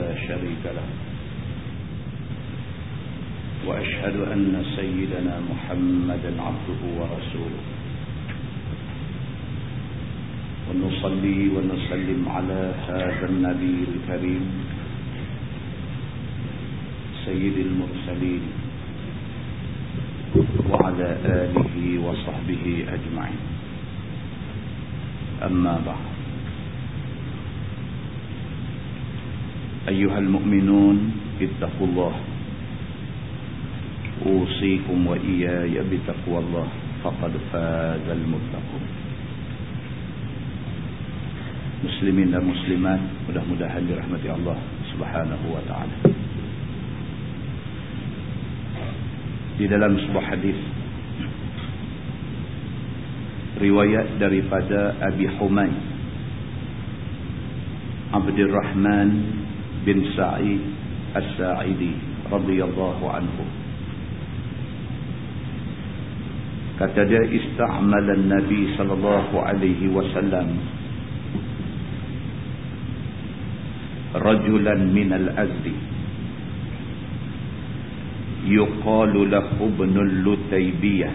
لا شريك له. وأشهد أن سيدنا محمدا عبده ورسوله. ونصلي ونسلم على هذا النبي الكريم سيد المرسلين وعلى آله وصحبه أجمعين. أما بعد. أيها المؤمنون اتقوا الله أوصيكم وإياي بتقوى الله فقد فاز المتقون muslimin dan muslimat mudah-mudahan dirahmati Allah Subhanahu wa taala. Di dalam sebuah hadis riwayat daripada Abi Humaid Abdurrahman بن سعيد الساعدي رضي الله عنه. كتدى استعمل النبي صلى الله عليه وسلم رجلا من الأزل يقال له ابن اللتيبية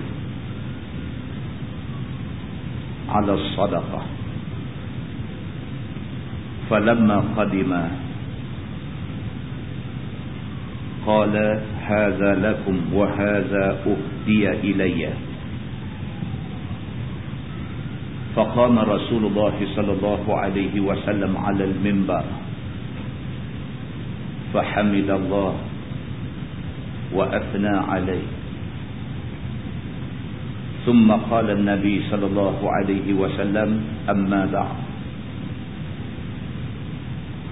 على الصدقة. فلما قدم فلما قدم قال هذا لكم وهذا أهدي إلي. فقام رسول الله صلى الله عليه وسلم على المنبر فحمد الله وأثنى عليه. ثم قال النبي صلى الله عليه وسلم أما بعد.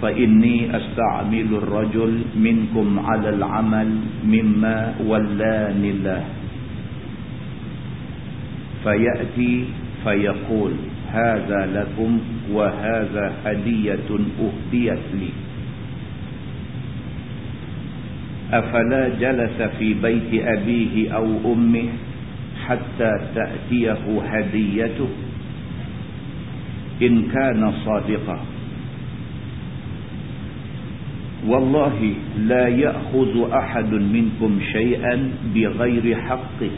فإني أستعمل الرجل منكم على العمل مما ولاني الله. فيأتي فيقول هذا لكم وهذا هدية أهديت لي. أفلا جلس في بيت أبيه أو أمه حتى تأتيه هديته؟ إن كان صادقا. والله لا يأخذ أحد منكم شيئا بغير حقه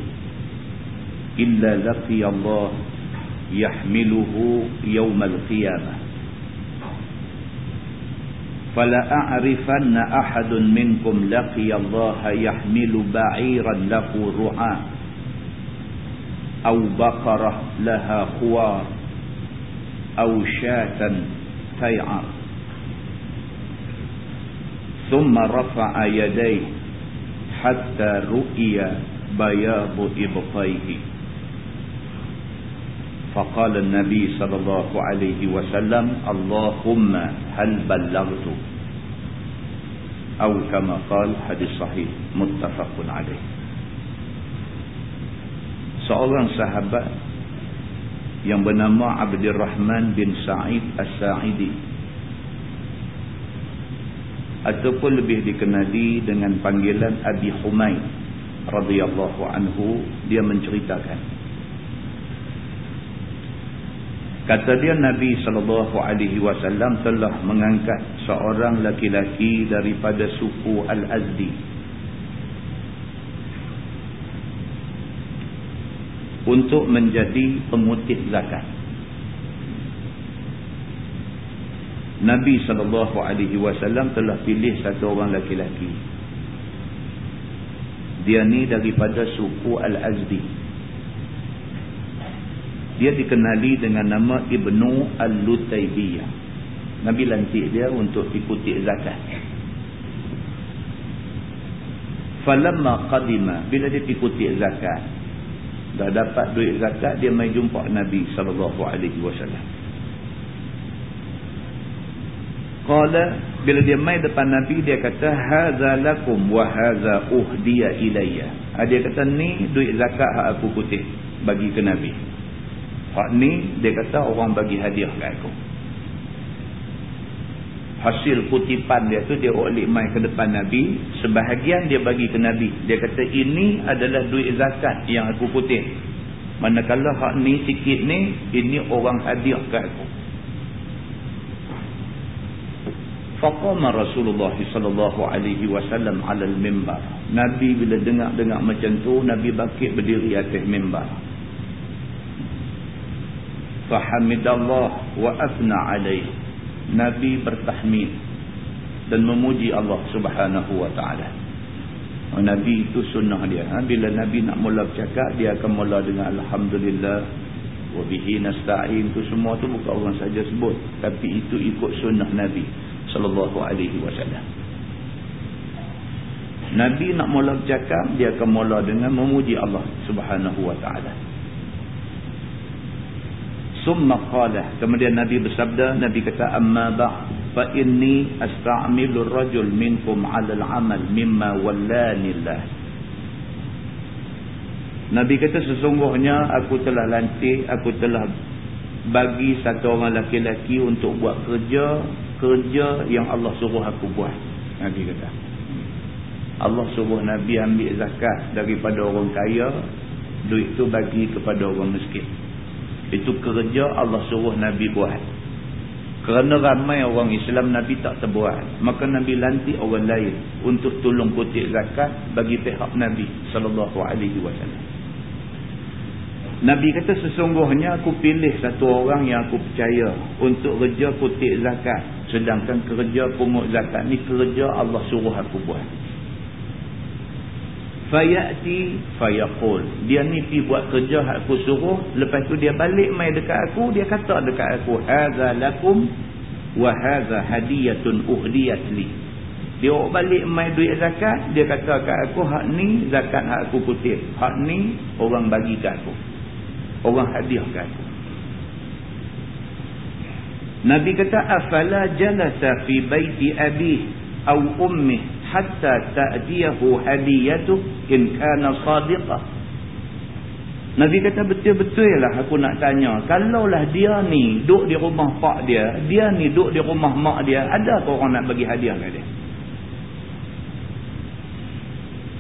إلا لقي الله يحمله يوم القيامة. فلا أعرفن أحد منكم لقي الله يحمل بعيرا له رعاء أو بقرة لها خوار أو شاة تيعر ثم رفع يديه حتى رؤي بياض إبطيه. فقال النبي صلى الله عليه وسلم اللهم هل بلغت؟ أو كما قال حديث صحيح متفق عليه. Seorang sahabat yang bernama Abdurrahman bin Sa'id As-Sa'idi ataupun lebih dikenali dengan panggilan Abi Humaid radhiyallahu anhu dia menceritakan Kata dia Nabi SAW telah mengangkat seorang laki-laki daripada suku Al-Azdi. Untuk menjadi pemutih zakat. Nabi SAW telah pilih satu orang laki-laki. Dia ni daripada suku Al-Azdi dia dikenali dengan nama Ibnu Al-Lutaybiyah. Nabi lantik dia untuk ikuti zakat. Falamma qadima bila dia ikuti zakat dah dapat duit zakat dia mai jumpa Nabi sallallahu alaihi wasallam. Qala bila dia mai depan Nabi dia kata hadza lakum wa hadza uhdiya ilayya. Dia kata ni duit zakat hak aku kutip bagi ke Nabi. Hak ni dia kata orang bagi hadiah kat aku. Hasil kutipan dia tu dia olik mai ke depan Nabi. Sebahagian dia bagi ke Nabi. Dia kata ini adalah duit zakat yang aku kutip. Manakala hak ni sikit ni, ini orang hadiah kat aku. Faqama Rasulullah sallallahu alaihi wasallam 'ala al-mimbar. Nabi bila dengar-dengar macam tu, Nabi bangkit berdiri atas mimbar. Fahamidallah wa athna 'alaihi. Nabi bertahmid dan memuji Allah Subhanahu wa taala. Nabi itu sunnah dia. Ha? Bila Nabi nak mula bercakap, dia akan mula dengan alhamdulillah wa bihi nasta'in. Tu semua tu bukan orang saja sebut, tapi itu ikut sunnah Nabi sallallahu alaihi wasallam. Nabi nak mula bercakap, dia akan mula dengan memuji Allah Subhanahu wa taala. Summa qala, kemudian Nabi bersabda, Nabi kata amma ba' fa inni asta'milu ar-rajul minkum 'ala al-'amal mimma wallani Allah. Nabi kata sesungguhnya aku telah lantik, aku telah bagi satu orang laki-laki untuk buat kerja kerja yang Allah suruh aku buat. Nabi kata. Allah suruh Nabi ambil zakat daripada orang kaya duit tu bagi kepada orang miskin. Itu kerja Allah suruh Nabi buat. Kerana ramai orang Islam Nabi tak terbuat maka Nabi lantik orang lain untuk tolong kutip zakat bagi pihak Nabi sallallahu alaihi wasallam. Nabi kata sesungguhnya aku pilih satu orang yang aku percaya untuk kerja kutip zakat. Sedangkan kerja pungut zakat ni kerja Allah suruh aku buat. Fayati fayaqul. Dia ni pi buat kerja aku suruh. Lepas tu dia balik mai dekat aku. Dia kata dekat aku. Haza lakum wa haza hadiyatun uhdiyat li. Dia balik mai duit zakat. Dia kata kat aku hak ni zakat hak aku kutip. Hak ni orang bagi kat aku orang hadiahkan Nabi kata afala jalasa fi baiti abi aw ummi hatta ta'tiyahu hadiyatu in kana sadiqa? Nabi kata betul-betul lah aku nak tanya. Kalaulah dia ni duduk di rumah pak dia dia ni duduk di rumah mak dia ada ke orang nak bagi hadiah kat dia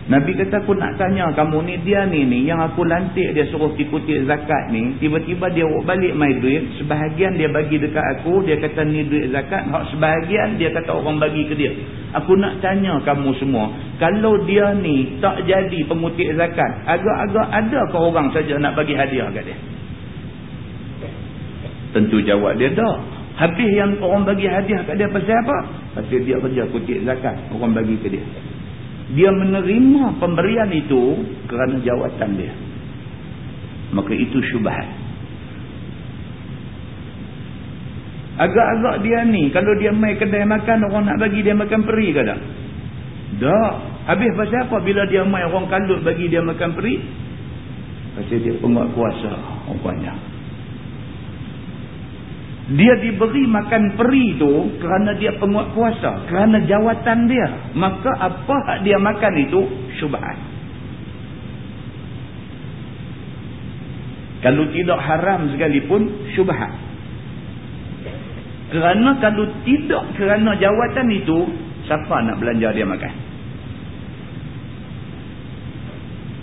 Nabi kata aku nak tanya kamu ni dia ni ni yang aku lantik dia suruh ikuti zakat ni tiba-tiba dia balik mai duit sebahagian dia bagi dekat aku dia kata ni duit zakat hak sebahagian dia kata orang bagi ke dia. Aku nak tanya kamu semua kalau dia ni tak jadi pengutip zakat agak-agak ada ke orang saja nak bagi hadiah kat dia? Tentu jawab dia dah habis yang orang bagi hadiah kat dia pasal apa? Pasal dia kerja kutip zakat orang bagi ke dia dia menerima pemberian itu kerana jawatan dia. Maka itu syubhat. Agak-agak dia ni kalau dia mai kedai makan orang nak bagi dia makan peri ke tak? Tak. Habis pasal apa? Bila dia mai orang kalut bagi dia makan peri pasal dia penguat kuasa rupanya dia diberi makan peri tu kerana dia penguat kuasa kerana jawatan dia. Maka apa hak dia makan itu? Syubhat. Kalau tidak haram sekalipun syubhat. Kerana kalau tidak kerana jawatan itu siapa nak belanja dia makan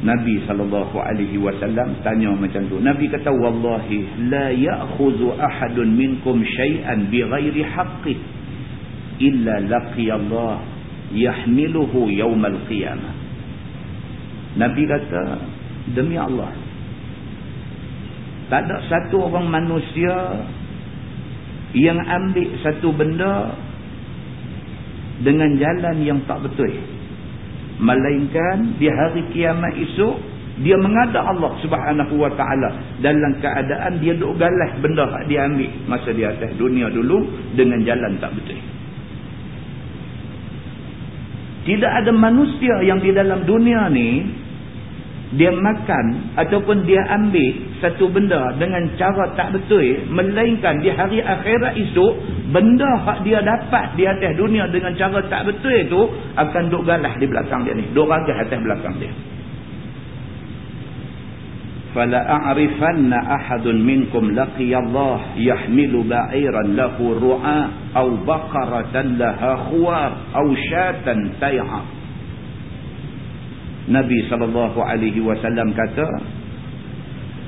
Nabi sallallahu alaihi wasallam tanya macam tu. Nabi kata wallahi la ya'khudhu ahadun minkum shay'an bighairi haqqi illa laqiyallah yahmiluhu yaumal qiyamah. Nabi kata demi Allah tak ada satu orang manusia yang ambil satu benda dengan jalan yang tak betul melainkan di hari kiamat esok dia mengada Allah subhanahu wa ta'ala. Dalam keadaan dia duk galah benda yang dia ambil masa di atas dunia dulu dengan jalan tak betul. Tidak ada manusia yang di dalam dunia ni dia makan ataupun dia ambil satu benda dengan cara tak betul melainkan di hari akhirat itu benda yang dia dapat di atas dunia dengan cara tak betul itu akan duk galah di belakang dia ni. Duk ragah atas belakang dia. Fala a'rifanna ahadun minkum laqiyallah yahmilu ba'iran lahu ru'a aw baqaratan laha khuwar aw syatan tay'a Nabi SAW kata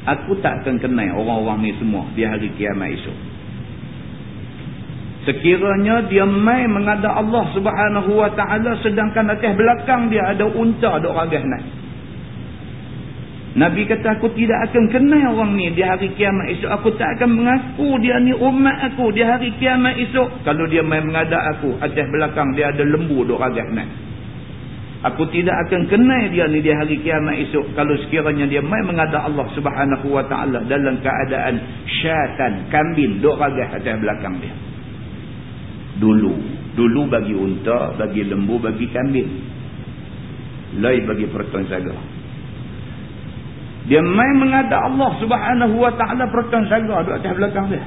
aku tak akan kenal orang-orang ni semua di hari kiamat esok Sekiranya dia mai mengadap Allah subhanahu wa ta'ala sedangkan atas belakang dia ada unta duk ragah naik. Nabi kata aku tidak akan kenal orang ni di hari kiamat esok. Aku tak akan mengaku dia ni umat aku di hari kiamat esok. Kalau dia mai mengadap aku atas belakang dia ada lembu duk ragah naik. Aku tidak akan kenal dia ni di hari kiamat esok. Kalau sekiranya dia mai mengadap Allah subhanahu wa ta'ala dalam keadaan syaitan, kambing duk ragah atas belakang dia. Dulu dulu bagi unta bagi lembu bagi kambing. Lain bagi pertuan saga. Dia main mengadap Allah subhanahu wa ta'ala pertuan saga duduk atas belakang dia.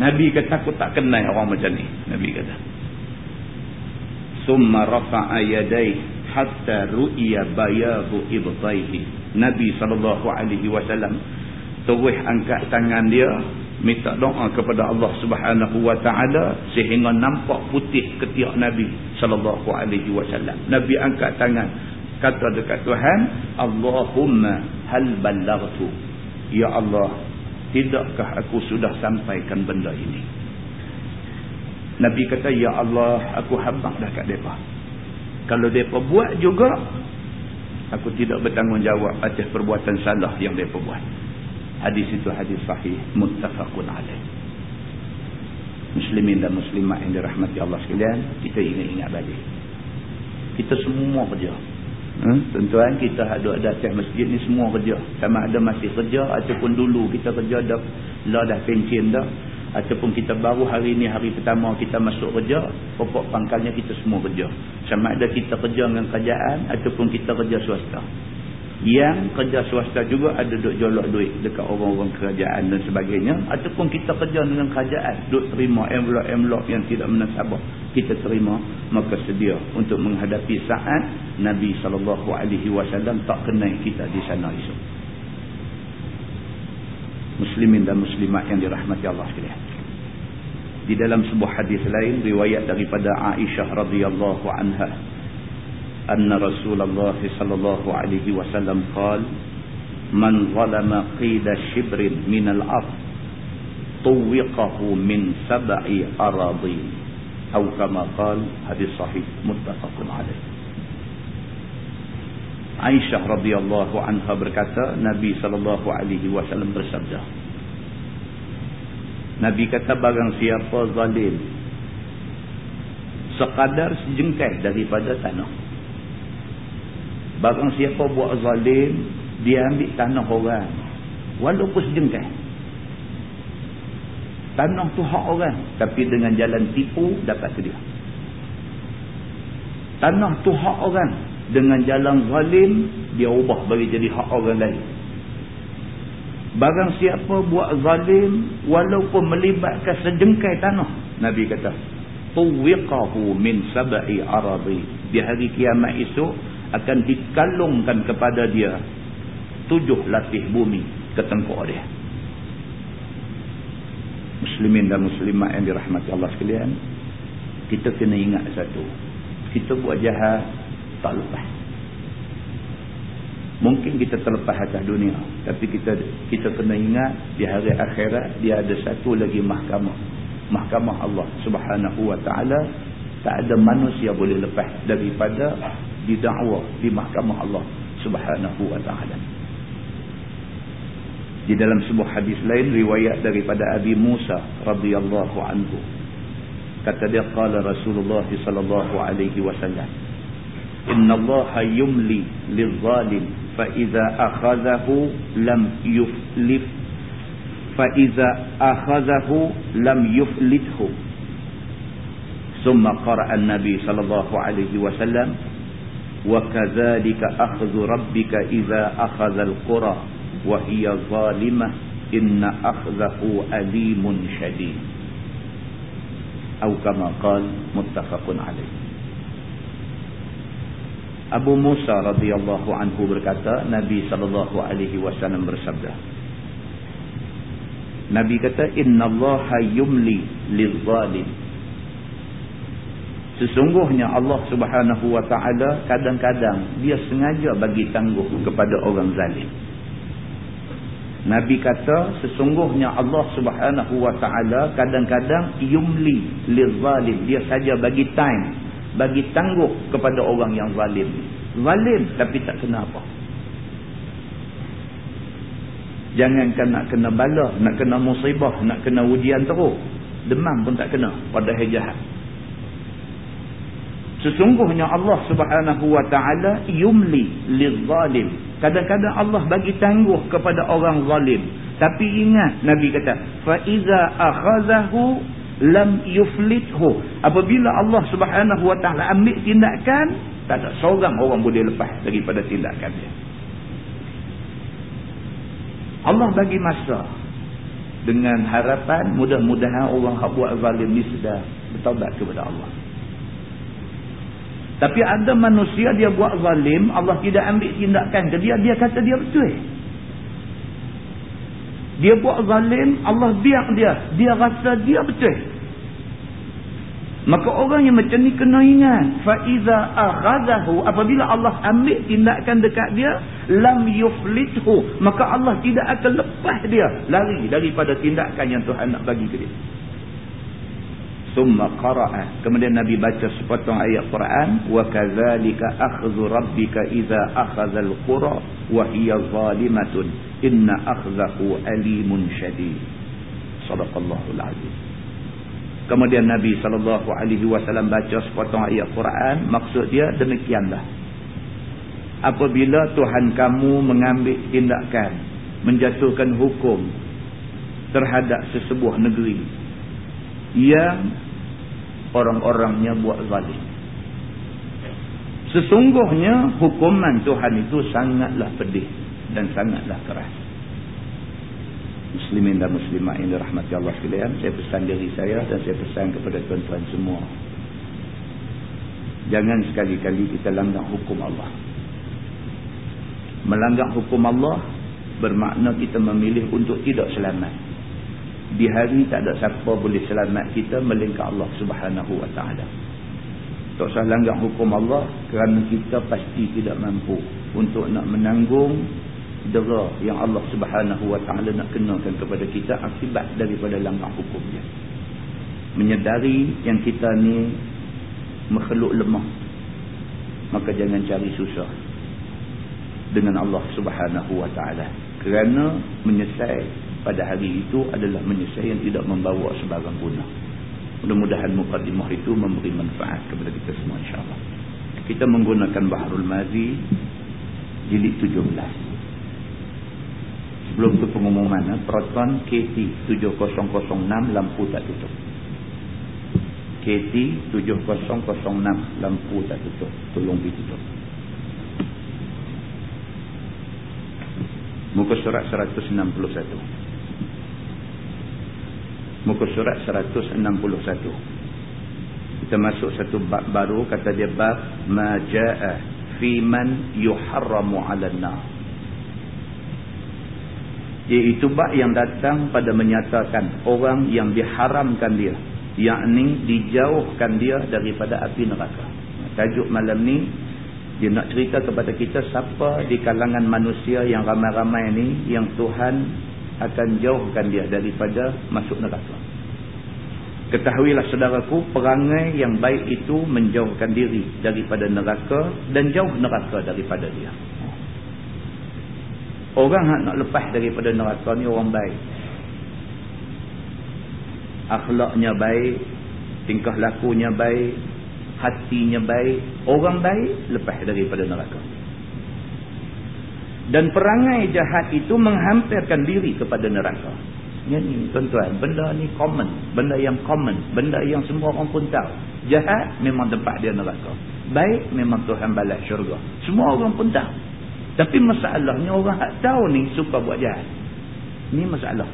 Nabi kata aku tak kenal orang macam ni. Nabi kata summa rafa'a yadai hatta ru'iya bayabu ibtaihi Nabi SAW terus angkat tangan dia minta doa kepada Allah Subhanahu wa taala sehingga nampak putih ketiak Nabi sallallahu alaihi wasallam. Nabi angkat tangan kata dekat Tuhan, Allahumma hal ballaghtu? Ya Allah, tidakkah aku sudah sampaikan benda ini? Nabi kata, Ya Allah, aku habaq dah kat depa. Kalau depa buat juga, aku tidak bertanggungjawab atas perbuatan salah yang depa buat. Hadis itu hadis sahih muttafaqun alaih. Muslimin dan muslimat yang dirahmati Allah sekalian, kita ingat-ingat balik. Kita semua kerja. Hmm? Tuan-tuan, kita ada atas masjid ni semua kerja. Sama ada masih kerja ataupun dulu kita kerja dah lah dah pencen dah ataupun kita baru hari ni hari pertama kita masuk kerja, pokok pangkalnya kita semua kerja. Sama ada kita kerja dengan kerajaan ataupun kita kerja swasta. Yang kerja swasta juga ada duk jolok duit dekat orang-orang kerajaan dan sebagainya ataupun kita kerja dengan kerajaan duk terima envelope-envelope yang tidak menasabah kita terima maka sedia untuk menghadapi saat Nabi SAW tak kenal kita di sana esok. Muslimin dan muslimat yang dirahmati Allah sekalian di dalam sebuah hadis lain riwayat daripada Aisyah radhiyallahu anha أن رسول الله صلى الله عليه وسلم قال من ظلم قيد شبر من الأرض طوقه من سبع أراضين أو كما قال هذه صحيح متفق عليه Aisyah radhiyallahu anha berkata Nabi sallallahu alaihi wasallam bersabda Nabi kata barang siapa zalim sekadar sejengkal daripada tanah Barang siapa buat zalim, dia ambil tanah orang. Walaupun sejengkal. Tanah tu hak orang. Tapi dengan jalan tipu, dapat ke dia. Tanah tu hak orang. Dengan jalan zalim, dia ubah bagi jadi hak orang lain. Barang siapa buat zalim, walaupun melibatkan sejengkal tanah. Nabi kata, Tuwiqahu min saba'i arabi. Di hari kiamat esok, akan dikalungkan kepada dia tujuh lapis bumi ke tengkuk dia muslimin dan muslimat yang dirahmati Allah sekalian kita kena ingat satu kita buat jahat tak lepas mungkin kita terlepas atas dunia tapi kita kita kena ingat di hari akhirat dia ada satu lagi mahkamah mahkamah Allah subhanahu wa ta'ala tak ada manusia boleh lepas daripada didakwa di mahkamah Allah Subhanahu wa taala. Di dalam sebuah hadis lain riwayat daripada Abi Musa radhiyallahu anhu kata dia qala Rasulullah sallallahu alaihi wasallam Inna Allah yumli lil-zalim fa akhadhahu lam yuflif fa idza akhadhahu lam yuflithu ثم قرأ النبي صلى الله عليه وسلم وكذلك أخذ ربك إذا أخذ القرى وهي ظالمة إن أخذه أليم شديد. أو كما قال متفق عليه. Abu Musa radhiyallahu anhu berkata Nabi sallallahu alaihi wasallam bersabda Nabi kata innallaha yumli lil-zalim Sesungguhnya Allah subhanahu wa ta'ala kadang-kadang dia sengaja bagi tangguh kepada orang zalim. Nabi kata sesungguhnya Allah subhanahu wa ta'ala kadang-kadang yumli lil-zalim. Dia saja bagi time bagi tangguh kepada orang yang zalim. Zalim tapi tak kena apa. Jangankan nak kena bala nak kena musibah nak kena ujian teruk. Demam pun tak kena pada hal jahat. Sesungguhnya Allah subhanahu wa ta'ala yumli lizalim kadang-kadang Allah bagi tangguh kepada orang zalim. Tapi ingat Nabi kata fa iza akhazahu lam yuflithu. Apabila Allah Subhanahu wa taala ambil tindakan tak ada seorang orang boleh lepas daripada tindakan dia Allah bagi masa dengan harapan mudah-mudahan orang hak buat zalim ni sudah bertaubat kepada Allah. Tapi ada manusia dia buat zalim Allah tidak ambil tindakan ke dia dia kata dia betul. Dia buat zalim Allah biar dia. Dia rasa dia betul. Maka orang yang macam ni kena ingat, fa iza aghadahu apabila Allah ambil tindakan dekat dia, lam yuflithu, maka Allah tidak akan lepas dia. Lari daripada tindakan yang Tuhan nak bagi ke dia. Summa qara'a, kemudian Nabi baca sepotong ayat Quran, wa kadzalika akhdhu rabbika iza akhadha alqura wa hiya zalimatun, inna akhdahu alimun shadid. Sadaqallahul azim. Kemudian Nabi wasallam baca sepotong ayat Quran, maksud dia demikianlah. Apabila Tuhan kamu mengambil tindakan menjatuhkan hukum terhadap sesebuah negeri yang orang-orangnya buat zalim. Sesungguhnya hukuman Tuhan itu sangatlah pedih dan sangatlah keras. Muslimin dan muslimat ini rahmati Allah sekalian. Saya pesan diri saya dan saya pesan kepada tuan-tuan semua. Jangan sekali-kali kita langgar hukum Allah. Melanggar hukum Allah bermakna kita memilih untuk tidak selamat di hari tak ada siapa boleh selamat kita melainkan Allah Subhanahu wa taala. Tak usah langgar hukum Allah kerana kita pasti tidak mampu untuk nak menanggung dera yang Allah Subhanahu wa taala nak kenakan kepada kita akibat daripada langgar hukum dia. Menyedari yang kita ni makhluk lemah. Maka jangan cari susah dengan Allah Subhanahu wa taala kerana menyesal pada hari itu adalah menyesal yang tidak membawa sebarang guna. Mudah-mudahan mukadimah itu memberi manfaat kepada kita semua insyaAllah. Kita menggunakan Baharul Mazi jilid 17. Sebelum itu pengumuman, eh, Proton KT 7006 lampu tak tutup. KT 7006 lampu tak tutup. Tolong ditutup. Muka surat 161 muka surat 161 kita masuk satu bab baru kata dia bab majaa fi man yuharramu 'alan nar iaitu bab yang datang pada menyatakan orang yang diharamkan dia yakni dijauhkan dia daripada api neraka tajuk malam ni dia nak cerita kepada kita siapa di kalangan manusia yang ramai-ramai ni yang Tuhan akan jauhkan dia daripada masuk neraka. Ketahuilah saudaraku, perangai yang baik itu menjauhkan diri daripada neraka dan jauh neraka daripada dia. Orang nak lepas daripada neraka ni orang baik. Akhlaknya baik, tingkah lakunya baik, hatinya baik. Orang baik lepas daripada neraka. Dan perangai jahat itu menghampirkan diri kepada neraka. Ini tuan-tuan, benda ni common. Benda yang common. Benda yang semua orang pun tahu. Jahat memang tempat dia neraka. Baik memang Tuhan balas syurga. Semua orang pun tahu. Tapi masalahnya orang tak tahu ni suka buat jahat. Ini masalah.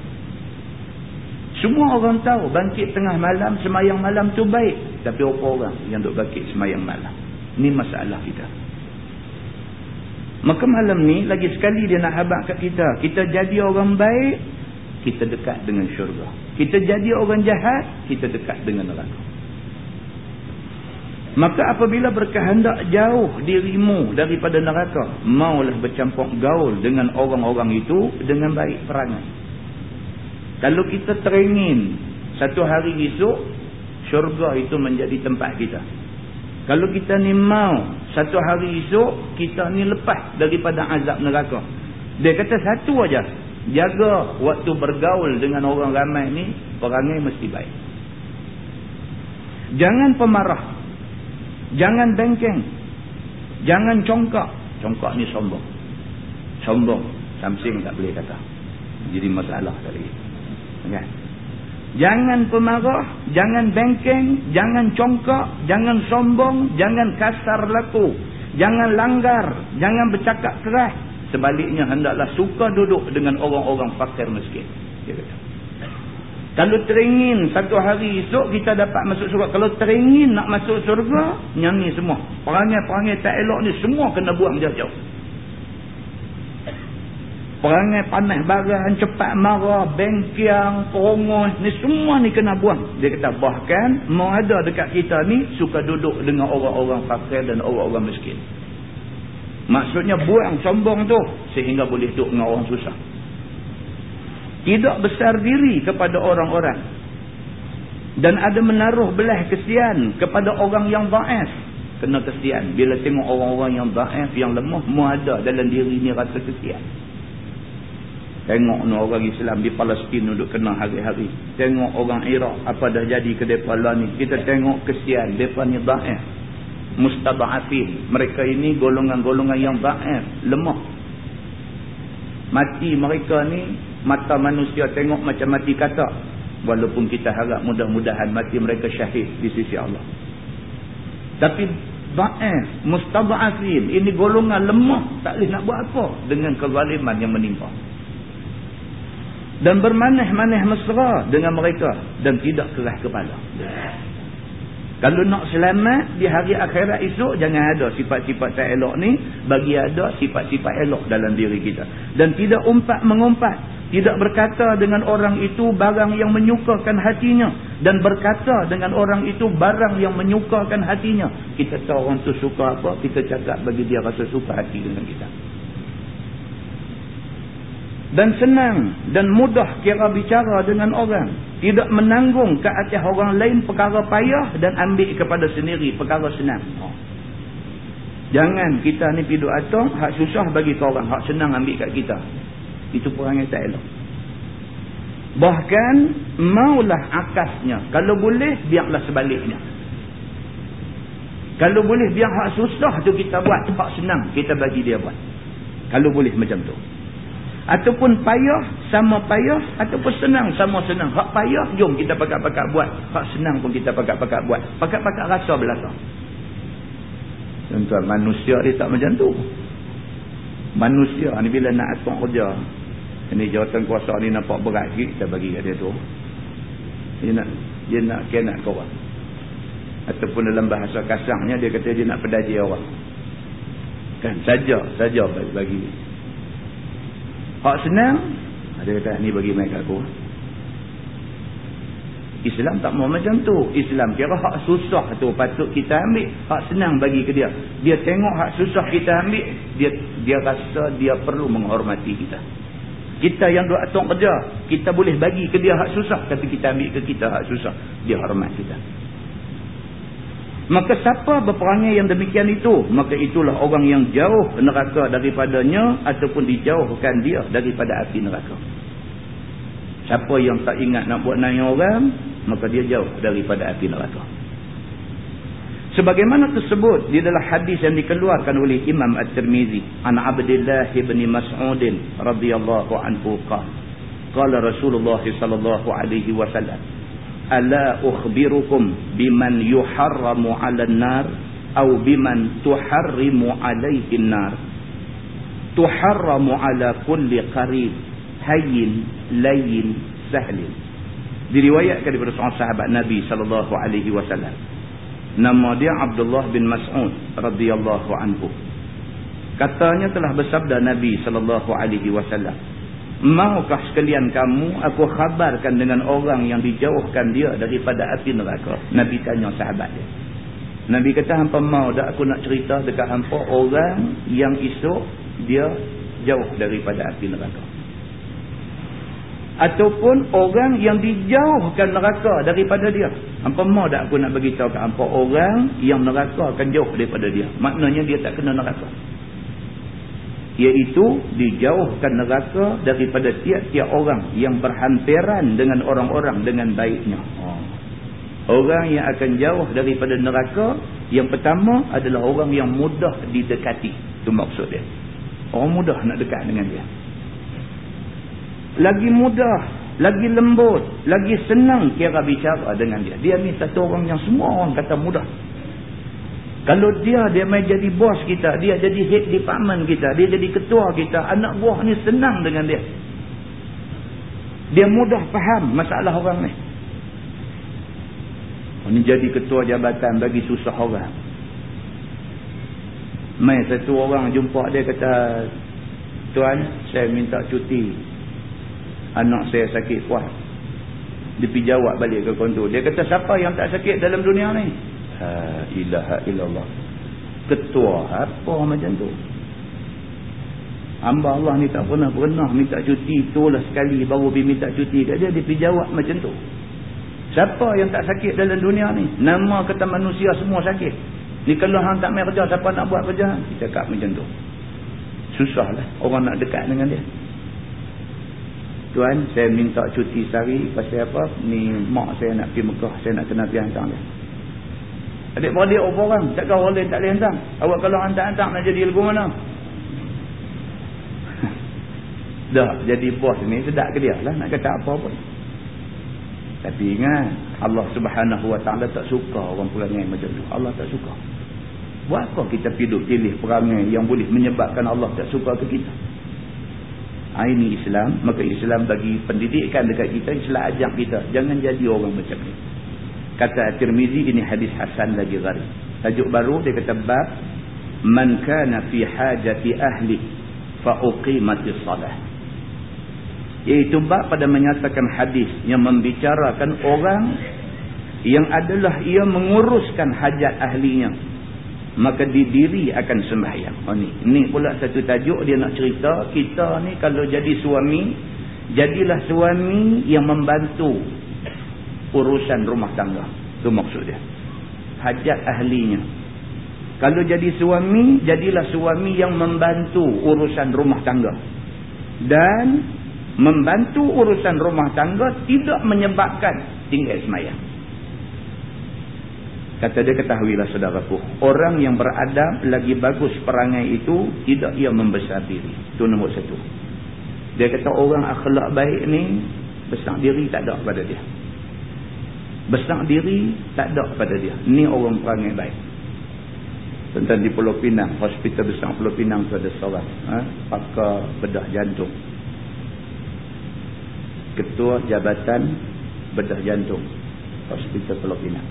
Semua orang tahu bangkit tengah malam, semayang malam tu baik. Tapi apa orang yang duk bangkit semayang malam? Ini masalah kita. Maka malam ni lagi sekali dia nak habak kat kita. Kita jadi orang baik, kita dekat dengan syurga. Kita jadi orang jahat, kita dekat dengan neraka. Maka apabila berkehendak jauh dirimu daripada neraka, maulah bercampur gaul dengan orang-orang itu dengan baik perangai. Kalau kita teringin satu hari esok, syurga itu menjadi tempat kita. Kalau kita ni mau satu hari esok, kita ni lepas daripada azab neraka. Dia kata satu aja, jaga waktu bergaul dengan orang ramai ni, perangai mesti baik. Jangan pemarah. Jangan bengkeng. Jangan congkak. Congkak ni sombong. Sombong. Samsing tak boleh kata. Jadi masalah tadi. Okay. Jangan pemarah. Jangan bengkeng. Jangan congkak. Jangan sombong. Jangan kasar laku. Jangan langgar. Jangan bercakap keras. Sebaliknya hendaklah suka duduk dengan orang-orang fakir miskin. Dia kata. Kalau teringin satu hari esok kita dapat masuk surga. Kalau teringin nak masuk surga, nyanyi semua. Perangai-perangai tak elok ni semua kena buang jauh-jauh. Perangai panas baran, cepat marah, bengkiang, perongos, ni semua ni kena buang. Dia kata bahkan mau ada dekat kita ni suka duduk dengan orang-orang fakir dan orang-orang miskin. Maksudnya buang sombong tu sehingga boleh duduk dengan orang susah tidak besar diri kepada orang-orang. Dan ada menaruh belah kesian kepada orang yang da'af kena kesian. Bila tengok orang-orang yang da'af yang lemah mu ada dalam diri ni rasa kesian. Tengok ni orang Islam di Palestin duduk kena hari-hari. Tengok orang Iraq apa dah jadi ke mereka lah ni. Kita tengok kesian mereka ni da'af mustaba'afin mereka ini golongan-golongan yang da'af lemah. Mati mereka ni mata manusia tengok macam mati kata. Walaupun kita harap mudah-mudahan mati mereka syahid di sisi Allah. Tapi ba'af mustaba'afin ini golongan lemah tak boleh nak buat apa dengan kezaliman yang menimpa. Dan bermanah-manah mesra dengan mereka dan tidak keras kepala kalau nak selamat di hari akhirat esok jangan ada sifat-sifat tak elok ni bagi ada sifat-sifat elok dalam diri kita dan tidak umpat mengumpat tidak berkata dengan orang itu barang yang menyukakan hatinya. Dan berkata dengan orang itu barang yang menyukakan hatinya. Kita tahu orang itu suka apa, kita cakap bagi dia rasa suka hati dengan kita. Dan senang dan mudah kira bicara dengan orang. Tidak menanggung ke atas orang lain perkara payah dan ambil kepada sendiri perkara senang. Jangan kita ni piduk atong, hak susah bagi orang, hak senang ambil kat kita. Itu perangai tak elok. Bahkan maulah akasnya. Kalau boleh biarlah sebaliknya. Kalau boleh biar hak susah tu kita buat. Hak senang kita bagi dia buat. Kalau boleh macam tu. Ataupun payah sama payah. Ataupun senang sama senang. Hak payah jom kita pakat-pakat buat. Hak senang pun kita pakat-pakat buat. Pakat-pakat rasa belakang. Tuan-tuan manusia dia tak macam tu. Manusia ni bila nak atur kerja ini jawatan kuasa ni nampak berat sikit kita bagi kat dia tu dia nak dia nak kenat kau orang ataupun dalam bahasa kasarnya dia kata dia nak pedaji orang kan saja saja bagi, bagi. Hak senang dia kata ni bagi mai kat aku Islam tak mau macam tu. Islam kira hak susah tu patut kita ambil. Hak senang bagi ke dia. Dia tengok hak susah kita ambil. Dia dia rasa dia perlu menghormati kita. Kita yang duk atok kerja, kita boleh bagi ke dia hak susah. Tapi kita ambil ke kita hak susah. Dia hormat kita. Maka siapa berperangai yang demikian itu? Maka itulah orang yang jauh neraka daripadanya ataupun dijauhkan dia daripada api neraka. Siapa yang tak ingat nak buat naik orang, maka dia jauh daripada api neraka. Sebagaimana tersebut di dalam hadis yang dikeluarkan oleh Imam At-Tirmizi an Abdullah bin Mas'ud radhiyallahu anhu qala qala Rasulullah sallallahu alaihi wasallam ala ukhbirukum biman yuharramu 'ala an-nar aw biman tuharrimu 'alayhi an-nar tuharramu 'ala kulli qarib hayyin layyin sahlin diriwayatkan daripada sahabat Nabi sallallahu alaihi wasallam. Nama dia Abdullah bin Mas'ud radhiyallahu anhu. Katanya telah bersabda Nabi sallallahu alaihi wasallam, "Maukah sekalian kamu aku khabarkan dengan orang yang dijauhkan dia daripada api neraka?" Nabi tanya sahabat dia. Nabi kata hampa mau dah aku nak cerita dekat hampa orang yang esok dia jauh daripada api neraka. Ataupun orang yang dijauhkan neraka daripada dia. Hampa mau dah aku nak beritahu kat hampa orang yang neraka akan jauh daripada dia. Maknanya dia tak kena neraka. Iaitu dijauhkan neraka daripada tiap-tiap orang yang berhampiran dengan orang-orang dengan baiknya. Orang yang akan jauh daripada neraka yang pertama adalah orang yang mudah didekati. Itu maksud dia. Orang mudah nak dekat dengan dia. Lagi mudah, lagi lembut, lagi senang kira bicara dengan dia. Dia ni satu orang yang semua orang kata mudah. Kalau dia dia mai jadi bos kita, dia jadi head department kita, dia jadi ketua kita, anak buah ni senang dengan dia. Dia mudah faham masalah orang ni. Ini jadi ketua jabatan bagi susah orang. Mai satu orang jumpa dia kata, Tuan, saya minta cuti. Anak saya sakit kuat. Dia pergi jawab balik ke kontor. Dia kata, siapa yang tak sakit dalam dunia ni? Ha, ilaha illallah. Ketua apa macam tu? Hamba Allah ni tak pernah-pernah minta cuti. Itulah sekali baru pergi minta cuti kat dia. Dia pergi jawab macam tu. Siapa yang tak sakit dalam dunia ni? Nama kata manusia semua sakit. Ni kalau hang tak main kerja, siapa nak buat kerja? Kita cakap macam tu. Susahlah orang nak dekat dengan dia. Tuan, saya minta cuti sehari pasal apa? Ni mak saya nak pergi Mekah, saya nak kena pergi hantar dia. Adik-beradik apa orang? Takkan lain tak boleh hantar? Awak kalau hantar-hantar nak jadi lagu mana? Dah, jadi bos ni sedap ke dia lah nak kata apa pun. Tapi ingat Allah subhanahu wa ta'ala tak suka orang perangai macam tu. Allah tak suka. Buat apa kita hidup pilih perangai yang boleh menyebabkan Allah tak suka ke kita? Ha, ini Islam. Maka Islam bagi pendidikan dekat kita. Islam ajak kita. Jangan jadi orang macam ni. Kata Tirmizi ini hadis Hasan lagi gharib. Tajuk baru dia kata bab. Man kana fi hajati ahli fa'uqimati salah iaitu bab pada menyatakan hadis yang membicarakan orang yang adalah ia menguruskan hajat ahlinya maka didiri akan sembahyang oh, ni. ni pula satu tajuk dia nak cerita kita ni kalau jadi suami jadilah suami yang membantu urusan rumah tangga itu maksud dia hajat ahlinya kalau jadi suami jadilah suami yang membantu urusan rumah tangga dan membantu urusan rumah tangga tidak menyebabkan tinggal semayang. Kata dia ketahuilah saudaraku, orang yang beradab lagi bagus perangai itu tidak ia membesar diri. Itu nombor satu. Dia kata orang akhlak baik ni besar diri tak ada pada dia. Besar diri tak ada pada dia. Ni orang perangai baik. Tentang di Pulau Pinang, hospital besar Pulau Pinang tu ada seorang. Ha? Pakar bedah jantung ketua jabatan bedah jantung hospital Pulau Pinang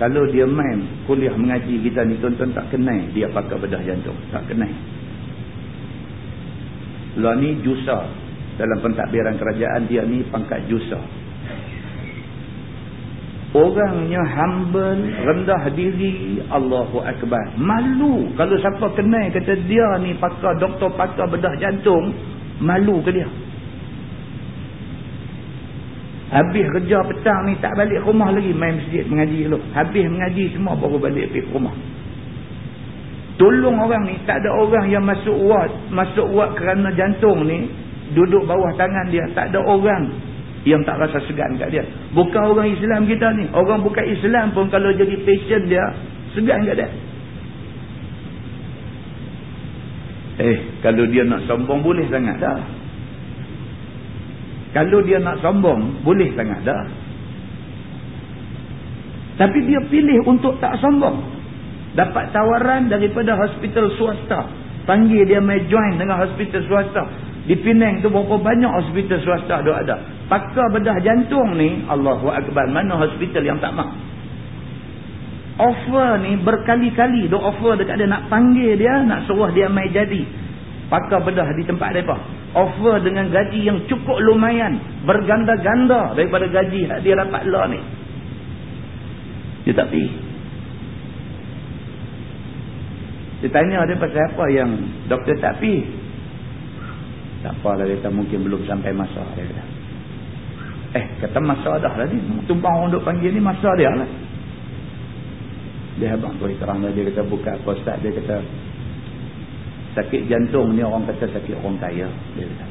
kalau dia main kuliah mengaji kita ni tuan-tuan tak kenal dia pakai bedah jantung tak kenal lah ni jusa dalam pentadbiran kerajaan dia ni pangkat jusa orangnya humble rendah diri. Allahu Akbar. Malu. Kalau siapa kenal kata dia ni pakar doktor pakar bedah jantung malu ke dia? Habis kerja petang ni tak balik rumah lagi main masjid mengaji dulu. Habis mengaji semua baru balik pergi rumah. Tolong orang ni tak ada orang yang masuk wad, masuk wad kerana jantung ni duduk bawah tangan dia, tak ada orang yang tak rasa segan kat dia. Bukan orang Islam kita ni, orang bukan Islam pun kalau jadi patient dia segan kat dia. Eh, kalau dia nak sombong boleh sangat dah. Kalau dia nak sombong, boleh sangat dah. Tapi dia pilih untuk tak sombong. Dapat tawaran daripada hospital swasta. Panggil dia mai join dengan hospital swasta. Di Penang tu berapa banyak hospital swasta ada pakar bedah jantung ni Allahu akbar mana hospital yang tak mak? Offer ni berkali-kali dok offer dekat dia nak panggil dia nak suruh dia mai jadi. Pakar bedah di tempat depa offer dengan gaji yang cukup lumayan berganda-ganda daripada gaji yang dia dapat lah ni. Dia tak pergi. Dia tanya dia pasal apa yang doktor tak pergi? Tak apalah dia kata mungkin belum sampai masa dia. kata Eh kata masa dah lah ni. Tumpang orang duk panggil ni masa dia lah. Dia abang tu terang lah dia kata buka apa ustaz dia kata. Sakit jantung ni orang kata sakit orang kaya. Dia kata.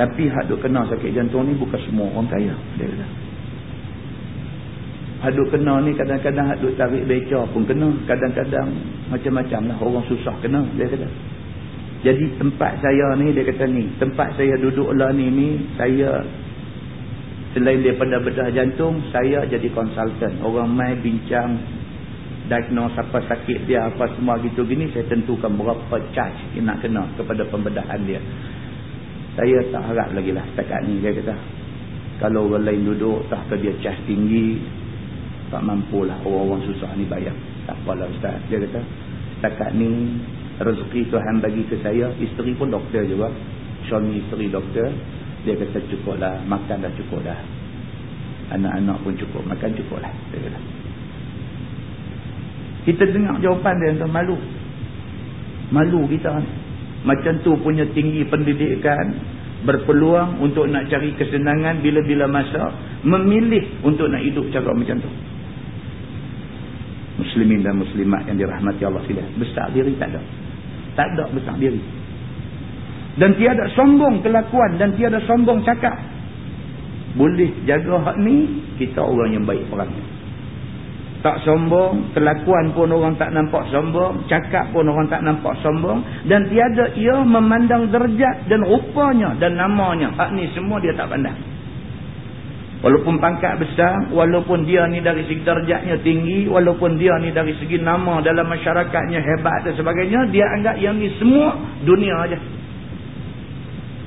Tapi hak duk kena sakit jantung ni bukan semua orang kaya. Dia kata. Haduk kena ni kadang-kadang haduk tarik beca pun kena. Kadang-kadang macam-macam lah orang susah kena. Dia kata. Jadi tempat saya ni dia kata ni. Tempat saya duduk lah ni ni. Saya selain daripada bedah jantung. Saya jadi konsultan. Orang mai bincang. Diagnose apa sakit dia apa semua gitu gini. Saya tentukan berapa charge nak kena kepada pembedahan dia. Saya tak harap lagi lah setakat ni dia kata. Kalau orang lain duduk tak dia charge tinggi tak mampulah orang-orang susah ni bayar tak apalah ustaz dia kata setakat ni rezeki Tuhan bagi ke saya isteri pun doktor juga. Suami isteri doktor dia kata cukup lah makan dah cukup dah. Anak-anak pun cukup makan cukup lah dia kata. Kita dengar jawapan dia tu malu. Malu kita. Macam tu punya tinggi pendidikan berpeluang untuk nak cari kesenangan bila-bila masa memilih untuk nak hidup cara macam tu. Muslimin dan muslimat yang dirahmati Allah sekalian. Besar diri tak ada. Tak ada besar diri. Dan tiada sombong kelakuan dan tiada sombong cakap. Boleh jaga hak ni, kita orang yang baik perangnya. Tak sombong, kelakuan pun orang tak nampak sombong, cakap pun orang tak nampak sombong. Dan tiada ia memandang derjat dan rupanya dan namanya. Hak ni semua dia tak pandang. Walaupun pangkat besar, walaupun dia ni dari segi darjatnya tinggi, walaupun dia ni dari segi nama dalam masyarakatnya hebat dan sebagainya, dia anggap yang ni semua dunia aja.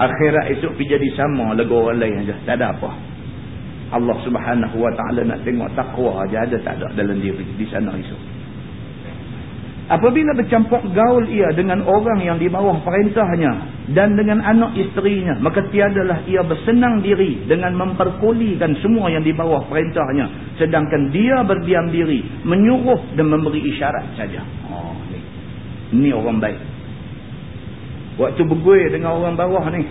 Akhirat esok pergi jadi sama lagu orang lain aja, tak ada apa. Allah Subhanahu Wa Taala nak tengok takwa aja ada tak ada dalam diri di sana esok. Apabila bercampur gaul ia dengan orang yang di bawah perintahnya dan dengan anak isterinya, maka tiadalah ia bersenang diri dengan memperkulikan semua yang di bawah perintahnya. Sedangkan dia berdiam diri, menyuruh dan memberi isyarat saja. Oh, ni. Ini orang baik. Waktu bergui dengan orang bawah ni,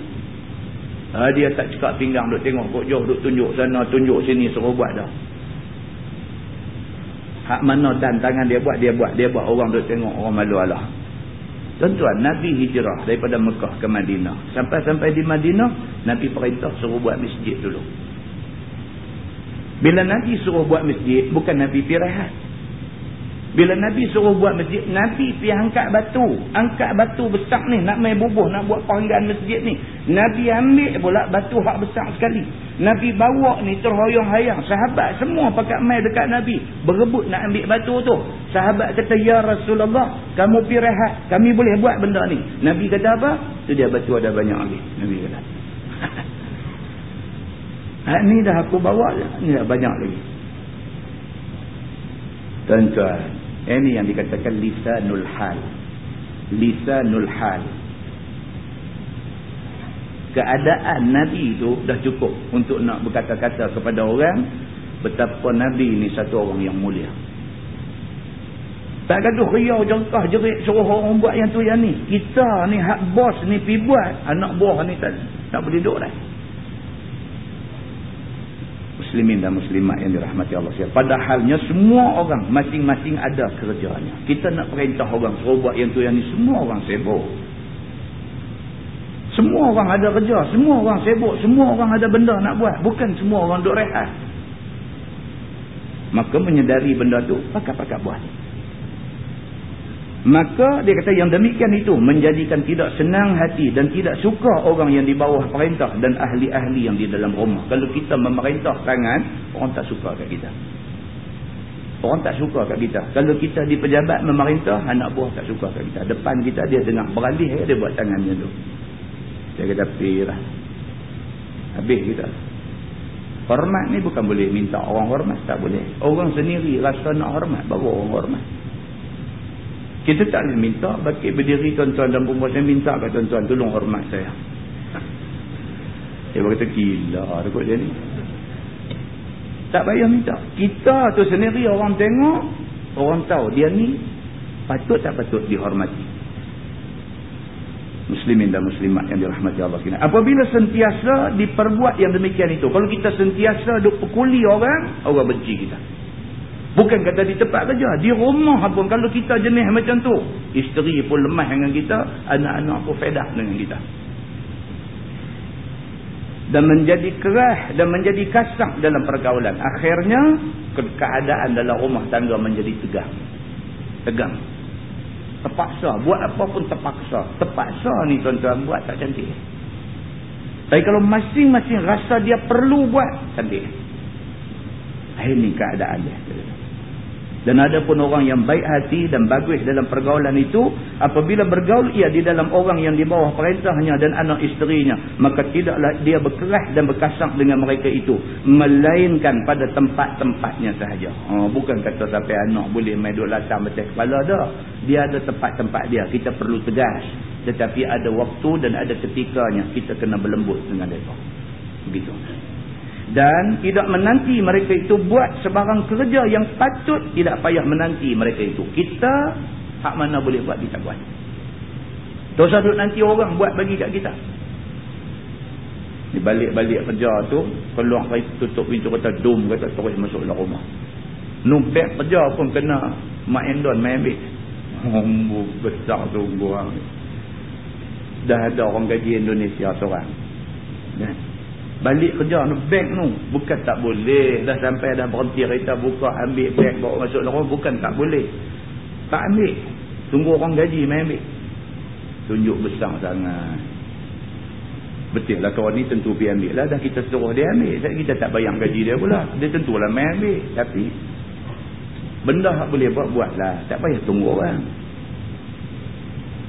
ha, dia tak cekak pinggang duk tengok kok jauh duk tunjuk sana, tunjuk sini, suruh buat dah. Hak mana dan tangan dia buat, dia buat. Dia buat orang duk tengok orang malu Allah. Tuan-tuan, Nabi hijrah daripada Mekah ke Madinah. Sampai-sampai di Madinah, Nabi perintah suruh buat masjid dulu. Bila Nabi suruh buat masjid, bukan Nabi pirahat. Bila Nabi suruh buat masjid, Nabi pergi angkat batu. Angkat batu besar ni, nak main bubuh, nak buat peranggan masjid ni. Nabi ambil pula batu hak besar sekali. Nabi bawa ni terhoyong-hayang. Sahabat semua pakat main dekat Nabi. Berebut nak ambil batu tu. Sahabat kata, Ya Rasulullah, kamu pergi rehat. Kami boleh buat benda ni. Nabi kata apa? Tu dia batu ada banyak lagi. Nabi kata. ha, ni dah aku bawa, ni dah banyak lagi. Tuan-tuan, ini yang dikatakan lisanul hal. Lisanul hal. Keadaan Nabi itu dah cukup untuk nak berkata-kata kepada orang betapa Nabi ini satu orang yang mulia. Tak gaduh riau jengkah jerit suruh orang buat yang tu yang ni. Kita ni hak bos ni pi buat. Anak buah ni tak, tak boleh duduk dah muslimin dan muslimat yang dirahmati Allah SWT. Padahalnya semua orang masing-masing ada kerjanya. Kita nak perintah orang suruh buat yang tu yang ni. Semua orang sibuk. Semua orang ada kerja. Semua orang sibuk. Semua orang ada benda nak buat. Bukan semua orang duduk rehat. Maka menyedari benda tu, pakat-pakat buat. Maka dia kata yang demikian itu menjadikan tidak senang hati dan tidak suka orang yang di bawah perintah dan ahli-ahli yang di dalam rumah. Kalau kita memerintah tangan, orang tak suka kat kita. Orang tak suka kat kita. Kalau kita di pejabat memerintah, anak buah tak suka kat kita. Depan kita dia dengar beralih, dia buat tangannya tu. Dia kata, pirah. Habis kita. Hormat ni bukan boleh minta orang hormat, tak boleh. Orang sendiri rasa nak hormat, baru orang hormat. Kita tak boleh minta bagi berdiri tuan-tuan dan perempuan saya minta ke tuan-tuan tolong hormat saya. Dia berkata gila kot dia ni. Tak payah minta. Kita tu sendiri orang tengok, orang tahu dia ni patut tak patut dihormati muslimin dan muslimat yang dirahmati Allah sekalian apabila sentiasa diperbuat yang demikian itu kalau kita sentiasa duk pukuli orang orang benci kita Bukan kata di tempat kerja. Di rumah pun kalau kita jenis macam tu. Isteri pun lemah dengan kita. Anak-anak pun fedah dengan kita. Dan menjadi keras dan menjadi kasar dalam pergaulan. Akhirnya keadaan dalam rumah tangga menjadi tegang. Tegang. Terpaksa. Buat apa pun terpaksa. Terpaksa ni tuan-tuan buat tak cantik. Tapi kalau masing-masing rasa dia perlu buat. Cantik. Ini keadaan dia. Dan ada pun orang yang baik hati dan bagus dalam pergaulan itu. Apabila bergaul ia di dalam orang yang di bawah perintahnya dan anak isterinya. Maka tidaklah dia berkeras dan berkasang dengan mereka itu. Melainkan pada tempat-tempatnya sahaja. Oh, bukan kata sampai anak boleh main duduk latang betul kepala dah. Dia ada tempat-tempat dia. Kita perlu tegas. Tetapi ada waktu dan ada ketikanya kita kena berlembut dengan mereka. Begitu dan tidak menanti mereka itu buat sebarang kerja yang patut tidak payah menanti mereka itu. Kita hak mana boleh buat kita buat? Dosa duduk nanti orang buat bagi kat kita. Balik-balik kerja tu keluar tutup pintu kata dum kata terus masuk dalam rumah. Numpek kerja pun kena mak endon main ambil oh, besar tunggu dah ada orang gaji Indonesia seorang. Kan balik kerja no bank tu bukan tak boleh. Dah sampai dah berhenti kereta buka ambil bank bawa masuk lorong bukan tak boleh. Tak ambil. Tunggu orang gaji main ambil. Tunjuk besar sangat. Betul lah kawan ni tentu pergi ambil lah. Dah kita suruh dia ambil. Kita tak bayang gaji dia pula. Dia tentulah main ambil. Tapi benda tak boleh buat buat lah tak payah tunggu orang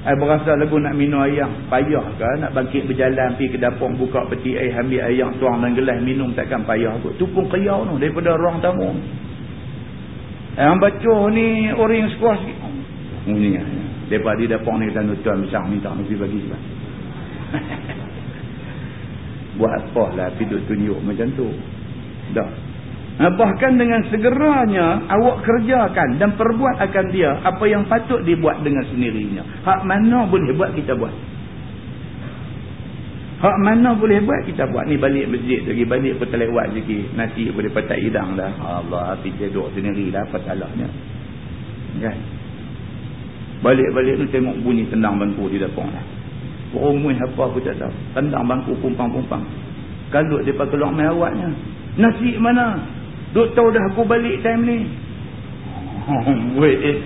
Saya berasa lagu nak minum ayam. Payah ke nak bangkit berjalan pergi ke dapur buka peti air ambil ayam tuang dan gelas minum takkan payah kot. Tu pun keriau tu daripada ruang tamu. Yang baca ni orang sekuas sikit. Oh, ni ya. Daripada di dapur ni kita tuan besar minta mesti bagi sebab. Buat apa lah pergi tunjuk macam tu. Dah. Bahkan dengan segeranya awak kerjakan dan perbuat akan dia apa yang patut dibuat dengan sendirinya. Hak mana boleh buat kita buat. Hak mana boleh buat kita buat. Ni balik masjid lagi balik pun terlewat sikit. Nasi boleh patah hidang dah. Allah hati duduk sendiri lah apa salahnya. Kan? Balik-balik tu tengok bunyi tendang bangku di depan lah. Perumuh apa aku tak tahu. Tendang bangku pumpang-pumpang. Kalau dia pakai main awaknya. Nasi mana? Duk tahu dah aku balik time ni. Wait, eh.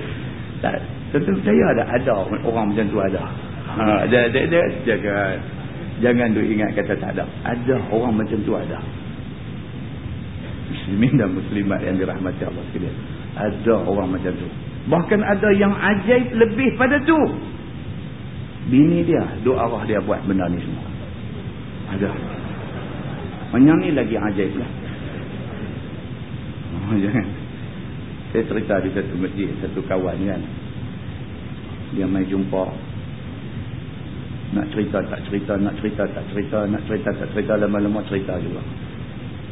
Tak, tentu saya ada ada orang macam tu ada. Ha, ada ada ada jaga. Jangan duk ingat kata tak ada. Ada orang macam tu ada. Muslimin dan muslimat yang dirahmati Allah sekalian. Ada orang macam tu. Bahkan ada yang ajaib lebih pada tu. Bini dia, doa arah dia buat benda ni semua. Ada. Yang ni lagi ajaib lah. Jangan. Saya cerita di satu masjid, satu kawan kan. Dia mai jumpa. Nak cerita, tak cerita, nak cerita, tak cerita, nak cerita, tak cerita, lama-lama cerita juga.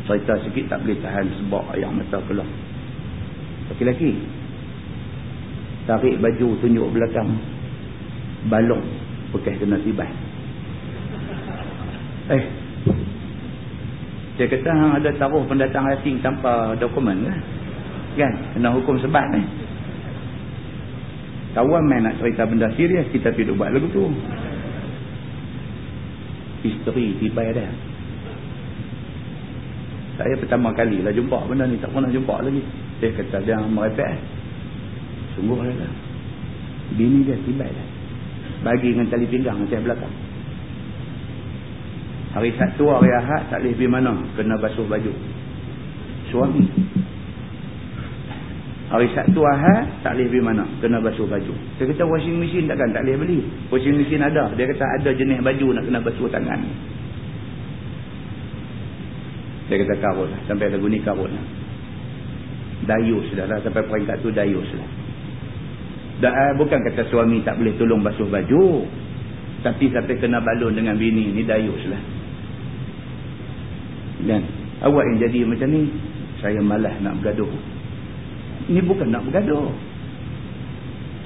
Cerita sikit tak boleh tahan sebab ayam mata keluar. Laki-laki. Tarik baju tunjuk belakang. Balong. Bekas kena tibas. Eh, dia kata hang ada taruh pendatang asing tanpa dokumen ke? Kan? Kena hukum sebab ni. Kawan main nak cerita benda serius kita pergi buat lagu tu. Isteri tiba dia. Saya pertama kali lah jumpa benda ni. Tak pernah jumpa lagi. Dia kata dia merepek. Sungguh lah. Bini dia tiba dia. Bagi dengan tali pinggang macam belakang. Hari Sabtu, hari Ahad tak boleh pergi mana? Kena basuh baju. Suami. Hari Sabtu, Ahad tak boleh pergi mana? Kena basuh baju. Saya kata washing machine takkan tak boleh beli. Washing machine ada. Dia kata ada jenis baju nak kena basuh tangan. Saya kata karut lah. Sampai lagu ni karut lah. Dayus dah lah. Sampai peringkat tu dayus lah. Da, eh, bukan kata suami tak boleh tolong basuh baju. Tapi sampai kena balon dengan bini. Ni dayus lah. Dan awak yang jadi macam ni, saya malas nak bergaduh. Ini bukan nak bergaduh.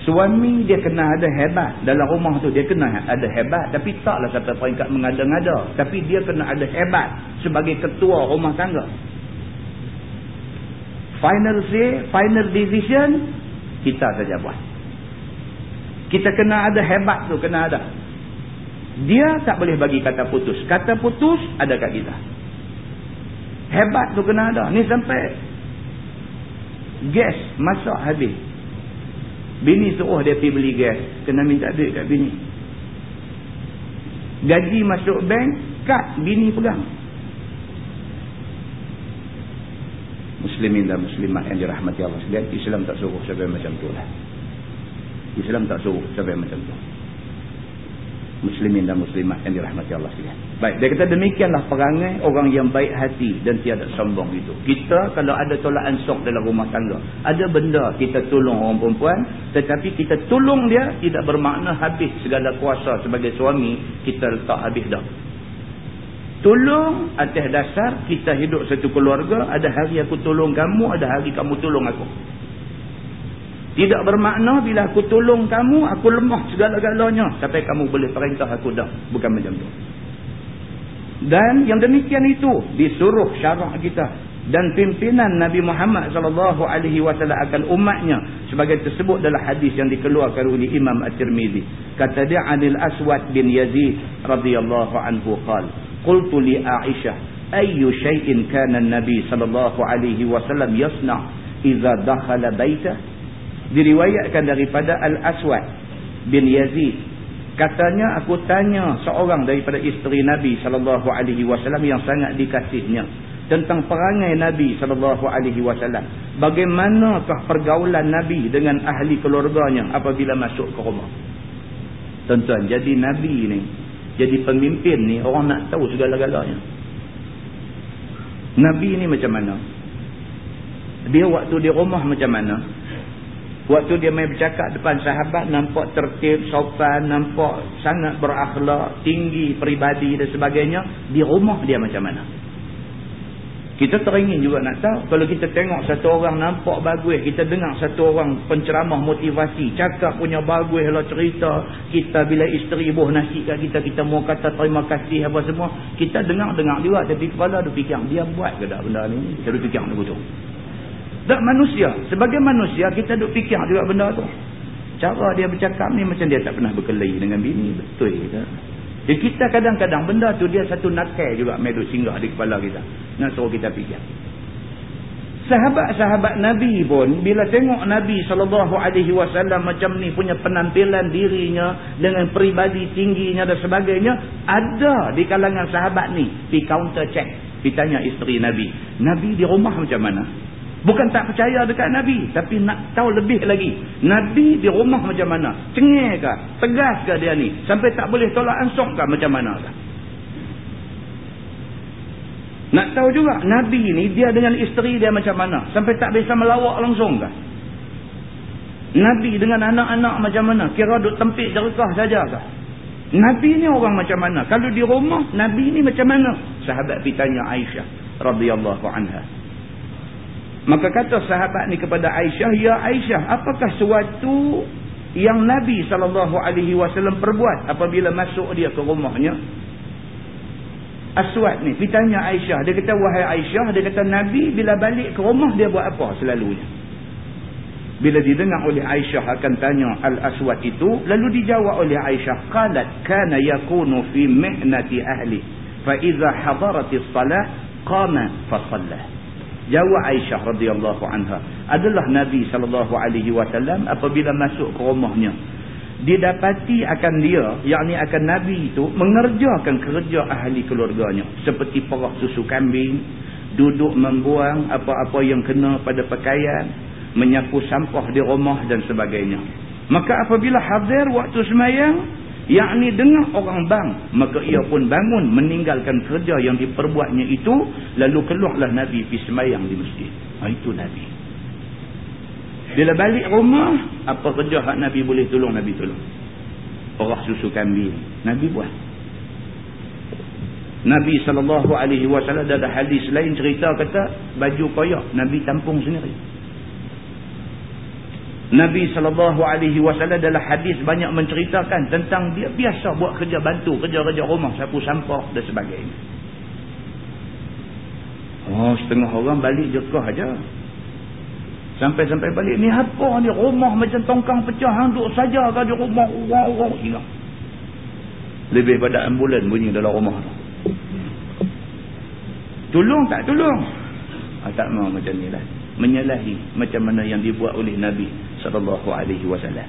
Suami dia kena ada hebat. Dalam rumah tu dia kena ada hebat. Tapi taklah kata peringkat mengada-ngada. Tapi dia kena ada hebat sebagai ketua rumah tangga. Final say, final decision, kita saja buat. Kita kena ada hebat tu, kena ada. Dia tak boleh bagi kata putus. Kata putus, ada kat kita. Hebat tu kena ada. Ni sampai gas masak habis. Bini suruh dia pergi beli gas. Kena minta duit kat bini. Gaji masuk bank, kad bini pegang. Muslimin dan muslimat yang dirahmati Allah sekalian, Islam tak suruh sampai macam tu lah. Islam tak suruh sampai macam tu muslimin dan muslimat yang dirahmati Allah sekalian. Baik, dia kata demikianlah perangai orang yang baik hati dan tiada sombong itu. Kita kalau ada tolak ansur dalam rumah tangga, ada benda kita tolong orang perempuan, tetapi kita tolong dia tidak bermakna habis segala kuasa sebagai suami, kita letak habis dah. Tolong atas dasar kita hidup satu keluarga, ada hari aku tolong kamu, ada hari kamu tolong aku. Tidak bermakna bila aku tolong kamu, aku lemah segala-galanya. Sampai kamu boleh perintah aku dah. Bukan macam tu. Dan yang demikian itu disuruh syarak kita. Dan pimpinan Nabi Muhammad SAW akan umatnya. Sebagai tersebut dalam hadis yang dikeluarkan oleh Imam At-Tirmidhi. Kata dia Anil Aswad bin Yazid radhiyallahu anhu qal. Qultu li Aisyah. Ayyu syai'in kana Nabi SAW yasna' iza dakhala baitah diriwayatkan daripada Al-Aswad bin Yazid katanya aku tanya seorang daripada isteri Nabi sallallahu alaihi wasallam yang sangat dikasihnya tentang perangai Nabi sallallahu alaihi wasallam. Bagaimanakah pergaulan Nabi dengan ahli keluarganya apabila masuk ke rumah? Tuan-tuan jadi Nabi ni jadi pemimpin ni orang nak tahu segala-galanya. Nabi ni macam mana? Dia waktu di rumah macam mana Waktu dia main bercakap depan sahabat, nampak tertib, sopan, nampak sangat berakhlak, tinggi, peribadi dan sebagainya. Di rumah dia macam mana? Kita teringin juga nak tahu. Kalau kita tengok satu orang nampak bagus, kita dengar satu orang penceramah motivasi, cakap punya bagus lah cerita. Kita bila isteri buh nasi kat kita, kita mau kata terima kasih apa semua. Kita dengar-dengar juga. Tapi kepala dia fikir, dia buat ke tak benda ni? Kita fikir ni betul. Tak manusia. Sebagai manusia, kita duk fikir juga benda tu. Cara dia bercakap ni macam dia tak pernah berkelahi dengan bini. Betul ke? Jadi kita kadang-kadang benda tu dia satu nakai juga meduk singgah di kepala kita. Nak suruh kita fikir. Sahabat-sahabat Nabi pun bila tengok Nabi SAW macam ni punya penampilan dirinya dengan peribadi tingginya dan sebagainya. Ada di kalangan sahabat ni. Pergi counter check. Pergi tanya isteri Nabi. Nabi di rumah macam mana? Bukan tak percaya dekat Nabi. Tapi nak tahu lebih lagi. Nabi di rumah macam mana? Cengih ke? Tegas ke dia ni? Sampai tak boleh tolak ke macam mana? Nak tahu juga Nabi ni dia dengan isteri dia macam mana? Sampai tak bisa melawak langsung ke? Nabi dengan anak-anak macam mana? Kira duk tempik jerkah saja ke? Nabi ni orang macam mana? Kalau di rumah, Nabi ni macam mana? Sahabat pergi tanya Aisyah radhiyallahu anha. Maka kata sahabat ni kepada Aisyah, Ya Aisyah, apakah sesuatu yang Nabi SAW perbuat apabila masuk dia ke rumahnya? Aswad ni, kita tanya Aisyah. Dia kata, wahai Aisyah, dia kata Nabi bila balik ke rumah dia buat apa selalunya? Bila didengar oleh Aisyah akan tanya Al-Aswad itu, lalu dijawab oleh Aisyah, Qalat kana yakunu fi mihnati ahli, fa iza hadaratis salah, qama fa sallah. Jawab Aisyah radhiyallahu anha. Adalah Nabi sallallahu alaihi wasallam apabila masuk ke rumahnya. Didapati akan dia yakni akan Nabi itu mengerjakan kerja ahli keluarganya. Seperti perah susu kambing duduk membuang apa-apa yang kena pada pakaian menyapu sampah di rumah dan sebagainya. Maka apabila hadir waktu semayang yakni dengar orang bang maka ia pun bangun meninggalkan kerja yang diperbuatnya itu lalu keluarlah Nabi pergi semayang di masjid. Ha, itu Nabi. Bila balik rumah apa kerja hak Nabi boleh tolong Nabi tolong. Orang susu kambing Nabi buat. Nabi SAW ada hadis lain cerita kata baju koyak Nabi tampung sendiri Nabi SAW dalam hadis banyak menceritakan tentang dia biasa buat kerja bantu, kerja-kerja rumah, sapu sampah dan sebagainya. Oh, setengah orang balik jekah aja. Sampai-sampai balik, ni apa ni rumah macam tongkang pecah, duduk saja ke di rumah, orang-orang hilang. Lebih pada ambulan bunyi dalam rumah tu. Tolong tak tolong? Ah, tak mau macam ni lah menyalahi macam mana yang dibuat oleh Nabi sallallahu alaihi wasallam.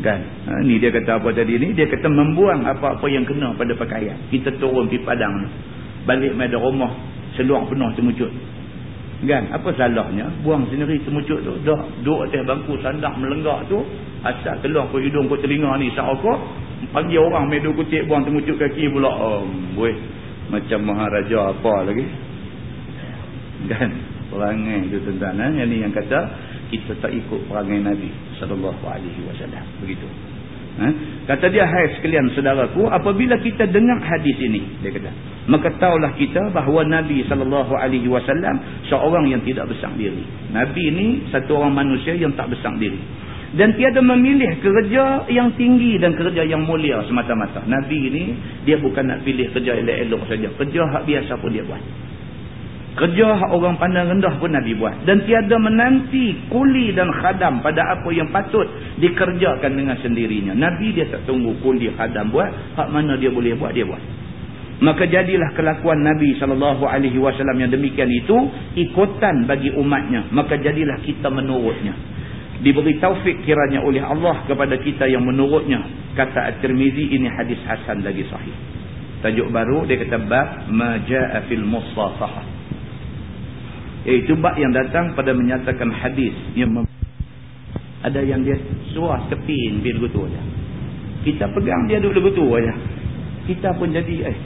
Kan? Ha, ni dia kata apa tadi ni? Dia kata membuang apa-apa yang kena pada pakaian. Kita turun pi padang balik mai rumah seluar penuh temucut. Kan? Apa salahnya? Buang sendiri temucut tu. Dah duduk atas bangku sandak melenggak tu, asal keluar ke hidung ke telinga ni sakok, panggil orang mai duk kutip buang temucut kaki pula. Oh, boy. Macam maharaja apa lagi? Kan? perangai itu tentang eh? yang ni yang kata kita tak ikut perangai Nabi sallallahu alaihi wasallam begitu eh? kata dia hai sekalian saudaraku apabila kita dengar hadis ini dia kata maka taulah kita bahawa Nabi sallallahu alaihi wasallam seorang yang tidak besar diri Nabi ini satu orang manusia yang tak besar diri dan tiada memilih kerja yang tinggi dan kerja yang mulia semata-mata. Nabi ini, dia bukan nak pilih kerja elok-elok saja. Kerja hak biasa pun dia buat. Kerja orang pandang rendah pun Nabi buat. Dan tiada menanti kuli dan khadam pada apa yang patut dikerjakan dengan sendirinya. Nabi dia tak tunggu kuli khadam buat. Hak mana dia boleh buat, dia buat. Maka jadilah kelakuan Nabi SAW yang demikian itu ikutan bagi umatnya. Maka jadilah kita menurutnya. Diberi taufik kiranya oleh Allah kepada kita yang menurutnya. Kata At-Tirmizi ini hadis Hasan lagi sahih. Tajuk baru dia kata bab maja'a fil musafahah Iaitu bab yang datang pada menyatakan hadis yang ada yang dia suah kepin bil begitu aja. Kita pegang dia duduk begitu aja. Kita pun jadi eh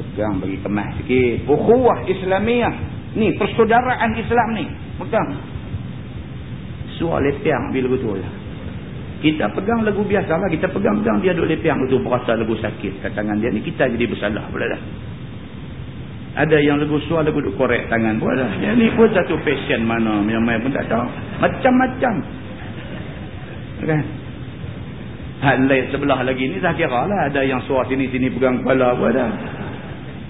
pegang bagi kemas sikit. Ukhuwah Islamiah. Ni persaudaraan Islam ni. Pegang. Suah lepiang bil begitu aja. Kita pegang lagu biasa lah. Kita pegang-pegang dia duduk lepiang begitu berasa lagu sakit kat tangan dia ni kita jadi bersalah pula dah. Ada yang lagu suar lagu duk korek tangan pun ada. Yang ni pun satu passion mana yang main pun tak tahu. Macam-macam. Kan? Hal lain sebelah lagi ni saya kira lah ada yang suar sini-sini pegang kepala pun ada.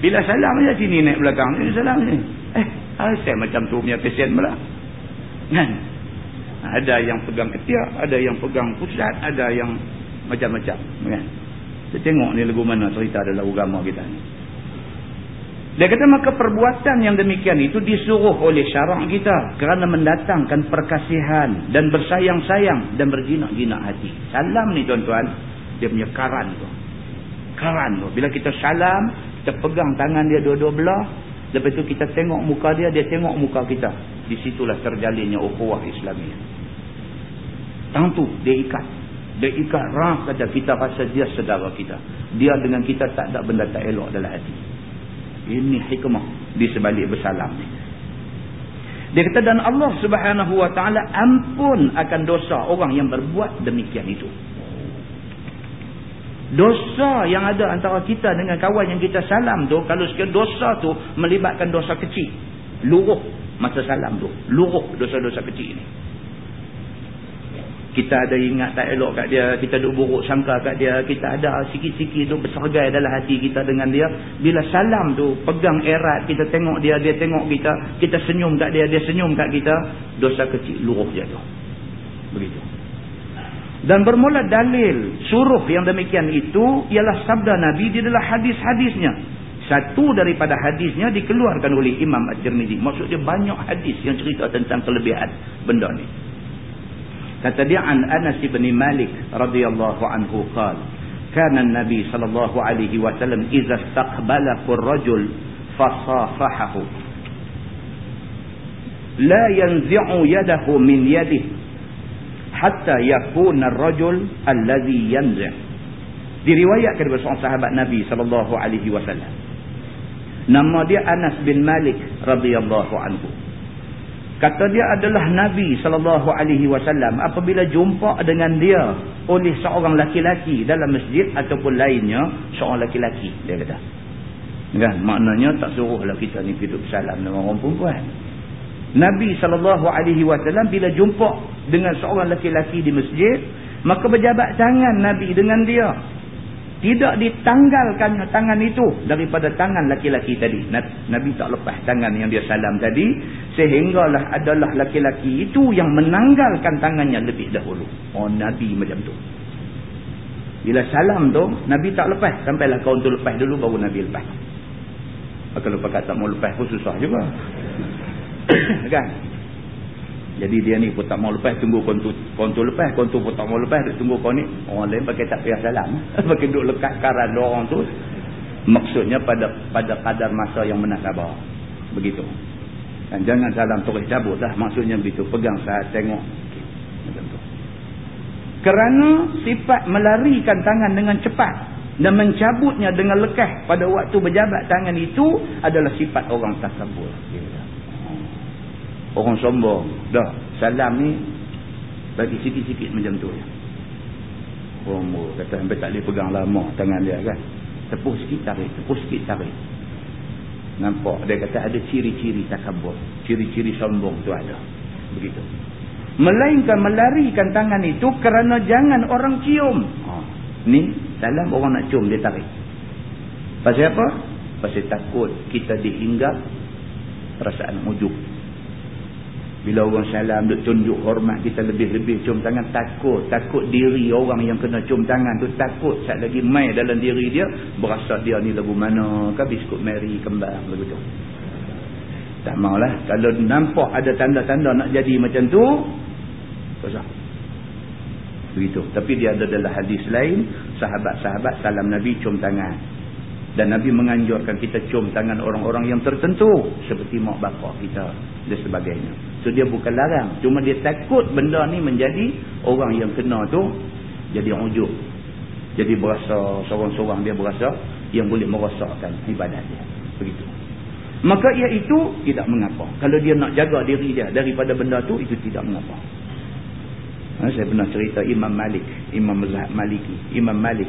Bila salam je sini naik belakang ni salam ni. Eh, saya macam tu punya passion pula. Kan? Ada yang pegang ketiak, ada yang pegang pusat, ada yang macam-macam. Kan? Kita tengok ni lagu mana cerita dalam agama kita ni. Dia kata maka perbuatan yang demikian itu disuruh oleh syarak kita kerana mendatangkan perkasihan dan bersayang-sayang dan berjinak-jinak hati. Salam ni tuan-tuan, dia punya karan tu. Karan tu. Bila kita salam, kita pegang tangan dia dua-dua belah, lepas tu kita tengok muka dia, dia tengok muka kita. Di situlah terjalinnya ukhuwah Islamiah. Tang tu dia ikat. Dia ikat rah kata kita rasa dia saudara kita. Dia dengan kita tak ada benda tak elok dalam hati. Ini hikmah di sebalik bersalam ni. Dia kata dan Allah subhanahu wa ta'ala ampun akan dosa orang yang berbuat demikian itu. Dosa yang ada antara kita dengan kawan yang kita salam tu, kalau sekian dosa tu melibatkan dosa kecil. Luruh masa salam tu. Luruh dosa-dosa kecil ini kita ada ingat tak elok kat dia, kita duk buruk sangka kat dia, kita ada sikit-sikit tu bersergai dalam hati kita dengan dia. Bila salam tu pegang erat, kita tengok dia, dia tengok kita, kita senyum kat dia, dia senyum kat kita, dosa kecil luruh jatuh. Begitu. Dan bermula dalil suruh yang demikian itu ialah sabda Nabi di dalam hadis-hadisnya. Satu daripada hadisnya dikeluarkan oleh Imam Al-Jirmidi. Maksudnya banyak hadis yang cerita tentang kelebihan benda ni. Kata dia an Anas bin Malik radhiyallahu anhu qala kana an-nabi sallallahu alaihi wasallam idza istaqbalahu ar-rajul fasafahahu. La yanzi'u yadahu min yadihi hatta yakuna ar-rajul alladhi yanzi' diriwayatkan oleh seorang sahabat Nabi sallallahu alaihi wasallam. Nama dia Anas bin Malik radhiyallahu anhu Kata dia adalah Nabi sallallahu alaihi wasallam apabila jumpa dengan dia oleh seorang laki-laki dalam masjid ataupun lainnya seorang laki-laki dia kata. Kan maknanya tak suruhlah kita ni hidup salam dengan orang perempuan. Nabi SAW bila jumpa dengan seorang lelaki-lelaki di masjid, maka berjabat tangan Nabi dengan dia. Tidak ditanggalkan tangan itu daripada tangan lelaki-lelaki tadi. Nabi tak lepas tangan yang dia salam tadi. Sehinggalah adalah lelaki-lelaki itu yang menanggalkan tangannya lebih dahulu. Oh Nabi macam tu. Bila salam tu, Nabi tak lepas. Sampailah kau untuk lepas dulu baru Nabi lepas. Kalau pakat tak mau lepas pun susah juga. kan? Jadi dia ni pun tak mau lepas tunggu kontu kontu lepas, kontu pun tak mau lepas dia tunggu kau ni. Orang lain pakai tak payah salam. pakai duduk lekat karan orang tu. Maksudnya pada pada kadar masa yang menasabah. Begitu. Dan jangan salam terus cabut dah. Maksudnya begitu. Pegang saat tengok. Macam tu. Kerana sifat melarikan tangan dengan cepat dan mencabutnya dengan lekah pada waktu berjabat tangan itu adalah sifat orang takabur. Orang sombong. Dah. Salam ni. Bagi sikit-sikit macam tu. Orang kata sampai tak boleh pegang lama tangan dia kan. Tepuk sikit tarik. Tepuk sikit tarik. Nampak. Dia kata ada ciri-ciri takabur. Ciri-ciri sombong tu ada. Begitu. Melainkan melarikan tangan itu kerana jangan orang cium. Ha. Ni salam orang nak cium dia tarik. Pasal apa? Pasal takut kita dihinggap perasaan mujuk. Bila orang salam duk tunjuk hormat kita lebih-lebih cium tangan takut. Takut diri orang yang kena cium tangan tu takut. Saat lagi mai dalam diri dia. Berasa dia ni lagu mana. Kan biskut Mary kembang lagu tu. Tak maulah. Kalau nampak ada tanda-tanda nak jadi macam tu. Besar. Begitu. Tapi dia ada dalam hadis lain. Sahabat-sahabat salam Nabi cium tangan. Dan Nabi menganjurkan kita cium tangan orang-orang yang tertentu. Seperti mak bapak kita dan sebagainya. So dia bukan larang. Cuma dia takut benda ni menjadi orang yang kena tu jadi ujuk. Jadi berasa seorang-seorang dia berasa yang boleh merosakkan ibadat dia. Begitu. Maka ia itu tidak mengapa. Kalau dia nak jaga diri dia daripada benda tu itu tidak mengapa. Ha, saya pernah cerita Imam Malik. Imam Maliki. Imam Malik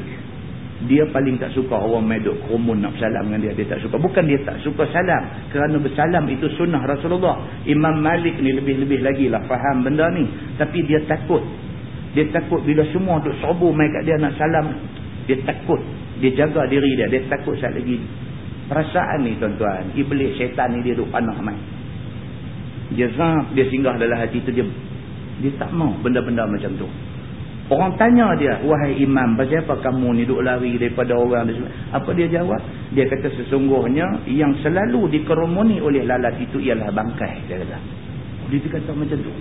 dia paling tak suka orang meduk kerumun nak salam dengan dia. Dia tak suka. Bukan dia tak suka salam. Kerana bersalam itu sunnah Rasulullah. Imam Malik ni lebih-lebih lagi lah faham benda ni. Tapi dia takut. Dia takut bila semua duk sobu main kat dia nak salam. Dia takut. Dia jaga diri dia. Dia takut saat lagi. Perasaan ni tuan-tuan. Iblis syaitan ni dia duk panah main. Dia zap. Dia singgah dalam hati tu. Dia, dia tak mau benda-benda macam tu. Orang tanya dia, wahai imam, pasal apa kamu ni duk lari daripada orang? Apa dia jawab? Dia kata sesungguhnya yang selalu dikerumuni oleh lalat itu ialah bangkai. Dia kata. Dia kata macam tu.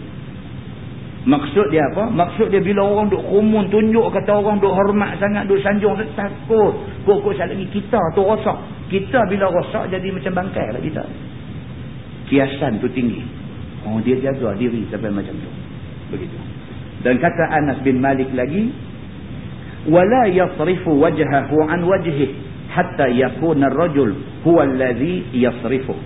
Maksud dia apa? Maksud dia bila orang duk kumun, tunjuk kata orang duk hormat sangat, duk sanjung, takut. Kok-kok sekali lagi kita tu rosak. Kita bila rosak jadi macam bangkai lah kita. Kiasan tu tinggi. Oh, dia jaga diri sampai macam tu. Begitu. Dan kata Anas bin Malik lagi, "Wala yasrifu wajhahu an wajhihi hatta yakuna ar-rajul huwa alladhi yasrifu."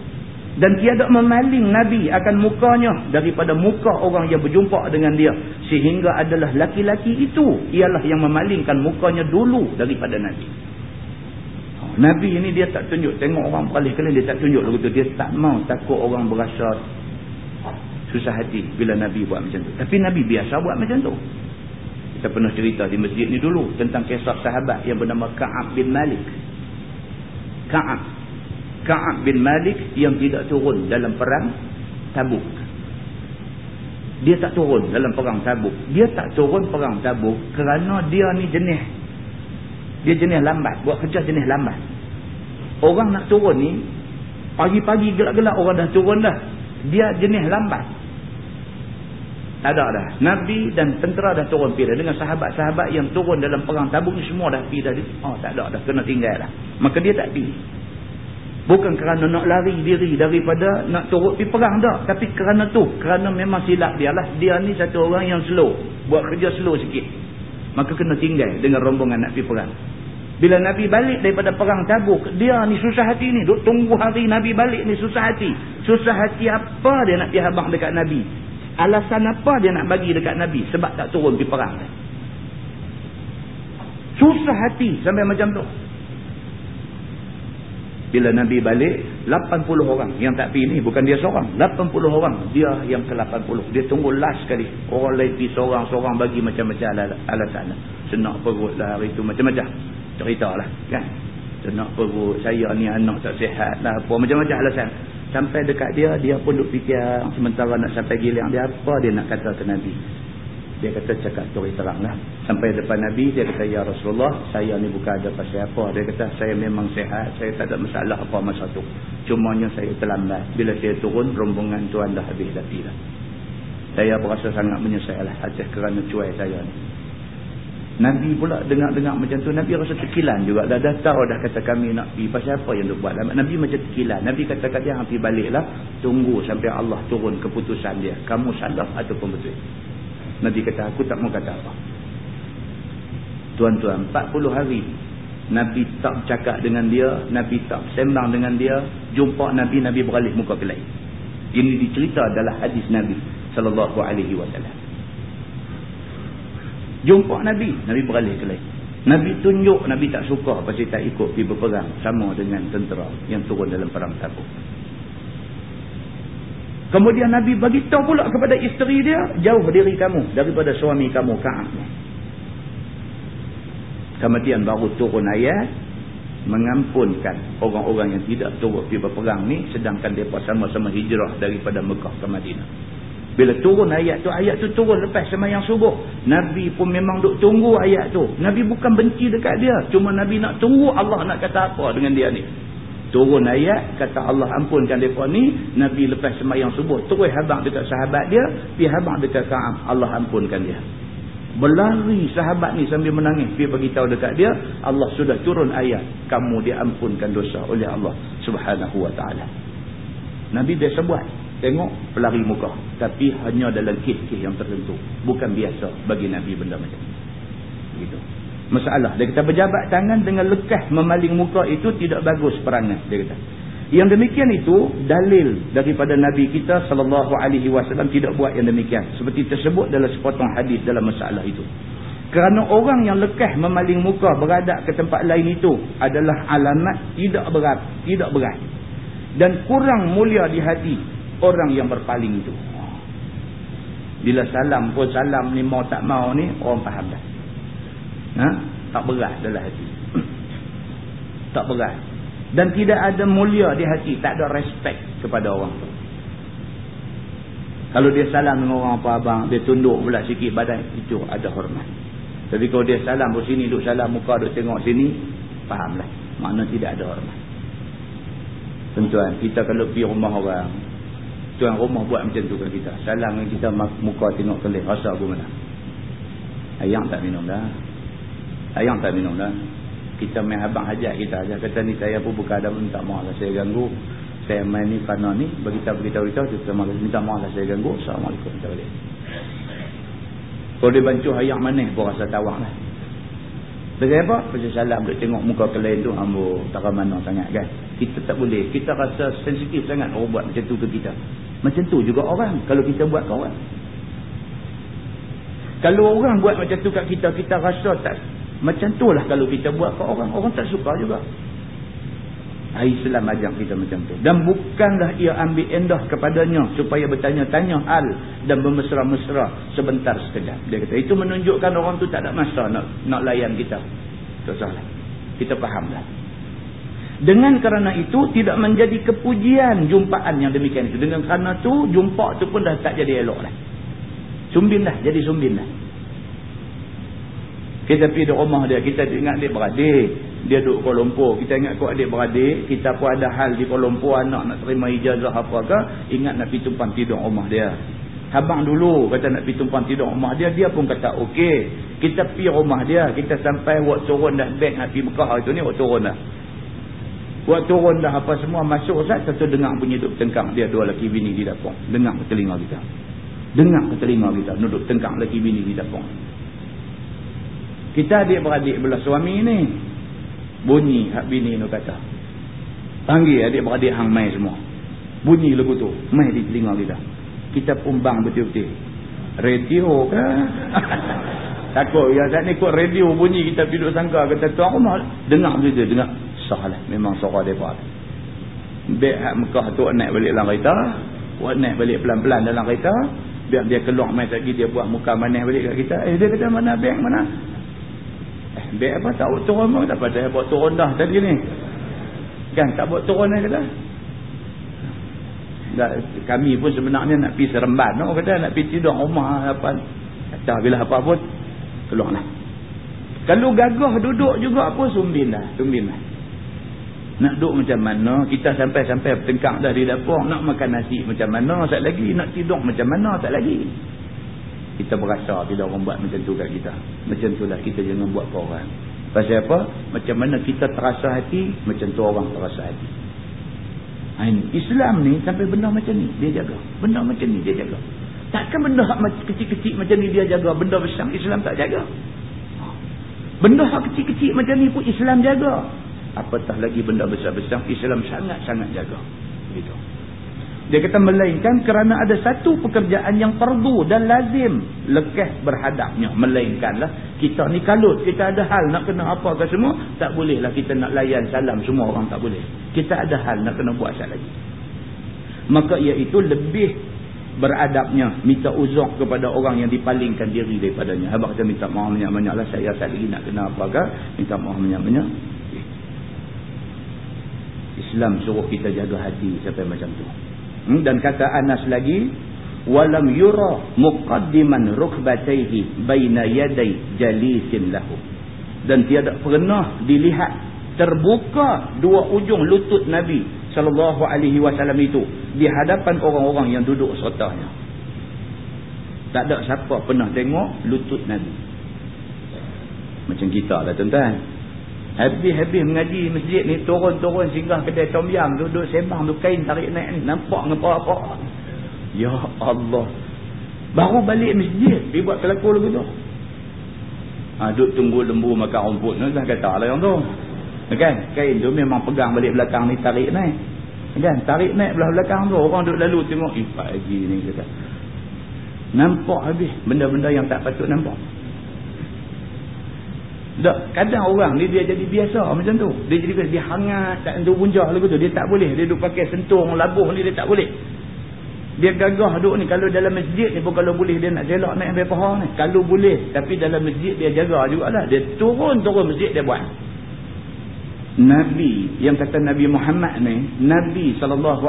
Dan tiada memaling Nabi akan mukanya daripada muka orang yang berjumpa dengan dia. Sehingga adalah laki-laki itu ialah yang memalingkan mukanya dulu daripada Nabi. Nabi ini dia tak tunjuk. Tengok orang paling kali dia tak tunjuk. Dia tak mau takut orang berasa susah hati bila Nabi buat macam tu. Tapi Nabi biasa buat macam tu. Kita pernah cerita di masjid ni dulu tentang kisah sahabat yang bernama Ka'ab bin Malik. Ka'ab. Ka'ab bin Malik yang tidak turun dalam perang tabuk. Dia tak turun dalam perang tabuk. Dia tak turun perang tabuk kerana dia ni jenis. Dia jenis lambat. Buat kerja jenis lambat. Orang nak turun ni, pagi-pagi gelap-gelap orang dah turun dah. Dia jenis lambat. Ada dah. Nabi dan tentera dah turun pergi Dengan sahabat-sahabat yang turun dalam perang tabung ni semua dah pergi dah. Oh tak ada dah. Kena tinggal dah. Maka dia tak pergi. Bukan kerana nak lari diri daripada nak turut pergi perang dah. Tapi kerana tu. Kerana memang silap dia lah. Dia ni satu orang yang slow. Buat kerja slow sikit. Maka kena tinggal dengan rombongan nak pergi perang. Bila Nabi balik daripada perang tabuk. Dia ni susah hati ni. Duk tunggu hari Nabi balik ni susah hati. Susah hati apa dia nak pergi habang dekat Nabi. Alasan apa dia nak bagi dekat Nabi? Sebab tak turun pergi perang. Susah hati sampai macam tu. Bila Nabi balik, 80 orang yang tak pergi ni bukan dia seorang 80 orang dia yang ke 80 dia tunggu last sekali orang lain pergi seorang-seorang bagi macam-macam alasan senak perut lah hari tu macam-macam cerita lah kan senak perut saya ni anak tak sihat lah apa macam-macam alasan sampai dekat dia dia pun duk fikir sementara nak sampai gilang dia apa dia nak kata ke Nabi dia kata cakap terus terang lah. Sampai depan Nabi, dia kata, Ya Rasulullah, saya ni bukan ada pasal apa. Dia kata, saya memang sehat, saya tak ada masalah apa masa tu. Cumanya saya terlambat. Bila saya turun, rombongan tuan dah habis dah lah. Saya berasa sangat menyesal lah kerana cuai saya ni. Nabi pula dengar-dengar macam tu, Nabi rasa tekilan juga. Dah, tahu dah kata kami nak pergi. Pasal apa yang dia buat? Nabi macam tekilan. Nabi kata kat dia, pergi baliklah. Tunggu sampai Allah turun keputusan dia. Kamu salah ataupun betul. Nabi kata aku tak mau kata apa. Tuan-tuan 40 hari Nabi tak cakap dengan dia, Nabi tak sembang dengan dia, jumpa Nabi Nabi beralih muka ke lain. Ini dicerita dalam hadis Nabi sallallahu alaihi wasallam. Jumpa Nabi, Nabi beralih ke lain. Nabi tunjuk Nabi tak suka pasal tak ikut pergi berperang sama dengan tentera yang turun dalam perang Tabuk. Kemudian Nabi bagi tahu pula kepada isteri dia, jauh diri kamu daripada suami kamu Ka'ab. Kemudian baru turun ayat mengampunkan orang-orang yang tidak turut pergi berperang ni sedangkan mereka sama-sama hijrah daripada Mekah ke Madinah. Bila turun ayat tu, ayat tu turun lepas semayang subuh. Nabi pun memang duk tunggu ayat tu. Nabi bukan benci dekat dia. Cuma Nabi nak tunggu Allah nak kata apa dengan dia ni. Turun ayat kata Allah ampunkan mereka ni. Nabi lepas semayang subuh terus habang dekat sahabat dia. Pergi habang dekat Ka'am Allah ampunkan dia. Berlari sahabat ni sambil menangis. Pergi beritahu dekat dia Allah sudah turun ayat. Kamu diampunkan dosa oleh Allah subhanahu wa ta'ala. Nabi dia sebuat tengok pelari muka tapi hanya dalam kes-kes yang tertentu bukan biasa bagi Nabi benda macam ni begitu masalah. Dia kata berjabat tangan dengan lekas memaling muka itu tidak bagus perangai. Dia kata. Yang demikian itu dalil daripada Nabi kita sallallahu alaihi wasallam tidak buat yang demikian. Seperti tersebut dalam sepotong hadis dalam masalah itu. Kerana orang yang lekas memaling muka beradab ke tempat lain itu adalah alamat tidak berat, tidak berat. Dan kurang mulia di hati orang yang berpaling itu. Bila salam pun salam ni mau tak mau ni orang faham dah. Ha? tak berat dalam hati. Tak berat dan tidak ada mulia di hati tak ada respect kepada orang. Tu kalau dia salam dengan orang apa abang dia tunduk pula sikit badan itu ada hormat. Tapi kalau dia salam di sini duduk salam muka duduk tengok sini fahamlah makna tidak ada hormat. Tuan kita kalau pergi rumah orang tuan rumah buat macam tu kat kita salam kita muka tengok kelih rasa aku mana ayam tak minum dah Ayam tak minum dah. Kita main abang hajat kita aja. Kata ni saya pun buka ada minta maaf lah saya ganggu. Saya main ni kerana ni. Beritahu beritahu kita. Kita minta maaf lah saya ganggu. Assalamualaikum. Kita balik. Kalau dia bancu ayam manis pun rasa tawang lah. Sebab apa? Pasal salam dia tengok muka kelain tu. Ambo tak mana sangat kan. Kita tak boleh. Kita rasa sensitif sangat orang buat macam tu ke kita. Macam tu juga orang. Kalau kita buat kawan. Kalau orang buat macam tu kat kita. Kita rasa tak macam tu lah kalau kita buat ke orang. Orang tak suka juga. Islam ajar kita macam tu. Dan bukanlah ia ambil endah kepadanya supaya bertanya-tanya hal dan bermesra-mesra sebentar sekejap. Dia kata, itu menunjukkan orang tu tak ada masa nak, nak layan kita. Tak salah. Kita fahamlah. Dengan kerana itu tidak menjadi kepujian jumpaan yang demikian itu. Dengan kerana tu jumpa tu pun dah tak jadi elok lah. Sumbin dah. Jadi sumbin dah. Kita pergi di rumah dia, kita ingat adik beradik. Dia duduk Kuala Lumpur. Kita ingat kau adik beradik. Kita pun ada hal di Kuala Lumpur, anak nak terima ijazah apa ke. Ingat nak pergi tumpang tidur rumah dia. Habang dulu kata nak pergi tumpang tidur rumah dia. Dia pun kata okey. Kita pergi rumah dia. Kita sampai waktu turun dah beg nak pergi Mekah itu ni. Waktu turun dah. Waktu turun dah apa semua masuk Ustaz. Satu dengar bunyi duduk tengkang dia dua lelaki bini di dapur. Dengar ke telinga kita. Dengar ke telinga kita. Duduk tengkang lelaki bini di dapur. Kita adik-beradik belah suami ni. Bunyi hak bini tu kata. Panggil adik-beradik hang mai semua. Bunyi lagu tu. Mai di telinga kita. Kita pun bang betul-betul. Radio ke? Takut. Ya saat ni kot radio bunyi kita duduk sangka. Kata tuan rumah. Dengar betul-betul. Dengar. Sah lah. Memang suara mereka. Bek hak Mekah tu naik balik dalam kereta. Buat naik balik pelan-pelan dalam kereta. Biar dia keluar main lagi dia buat muka manis balik kat kita. Eh dia kata mana beg mana? Eh beg apa tak buat turun pun tak pada buat turun dah tadi ni. Kan tak buat turun ni kata. Kami pun sebenarnya nak pergi seremban. No, kata nak pergi tidur rumah apa. Kata bila apa pun keluarlah. Kalau gagah duduk juga apa sumbin dah. Sumbin dah. Nak duduk macam mana, kita sampai-sampai bertengkak dah di dapur, nak makan nasi macam mana, tak lagi, nak tidur macam mana, tak lagi. Kita berasa bila orang buat macam tu kat kita. Macam tu lah kita jangan buat ke orang. Pasal apa? Macam mana kita terasa hati, macam tu orang terasa hati. Islam ni sampai benda macam ni, dia jaga. Benda macam ni, dia jaga. Takkan benda kecil-kecil macam ni dia jaga, benda besar Islam tak jaga. Benda kecil-kecil macam ni pun Islam jaga apatah lagi benda besar-besar? Islam sangat-sangat jaga. Begitu. Dia kata melainkan kerana ada satu pekerjaan yang perlu dan lazim. Lekeh berhadapnya. Melainkanlah kita ni kalut. Kita ada hal nak kena apa ke semua tak bolehlah kita nak layan salam. Semua orang tak boleh. Kita ada hal nak kena buat asal lagi. Maka iaitu lebih beradabnya. Minta uzur kepada orang yang dipalingkan diri daripadanya. Abang kata minta maaf banyak-banyak lah saya asal lagi nak kena apa ke? Minta maaf banyak-banyak Islam suruh kita jaga hati sampai macam tu. Hmm? Dan kata Anas lagi, walam yura muqaddiman rukbatayhi baina yaday jalisin lahu. Dan tiada pernah dilihat terbuka dua ujung lutut Nabi sallallahu alaihi wasallam itu di hadapan orang-orang yang duduk sertanya. Tak ada siapa pernah tengok lutut Nabi. Macam kita lah tuan-tuan. Habis-habis mengaji masjid ni turun-turun singgah kedai tom yam duduk sembang tu kain tarik naik ni nampak ngapa-apa. Ya Allah. Baru balik masjid pergi buat kelaku lagu tu. Ha, duduk tunggu lembu makan rumput tu dah kata lah yang tu. Kan? Kain tu memang pegang balik belakang ni tarik naik. Kan? Tarik naik belah belakang tu. Orang duduk lalu tengok. Eh, Haji ni kata. Nampak habis benda-benda yang tak patut nampak. Tak, kadang orang ni dia jadi biasa macam tu. Dia jadi dia hangat tak tentu punca lagu tu. Dia tak boleh. Dia duduk pakai sentuh labuh ni dia tak boleh. Dia gagah duduk ni. Kalau dalam masjid ni pun kalau boleh dia nak jelak naik ambil paha ni. Kalau boleh. Tapi dalam masjid dia jaga jugalah. Dia turun-turun masjid dia buat. Nabi yang kata Nabi Muhammad ni. Nabi SAW.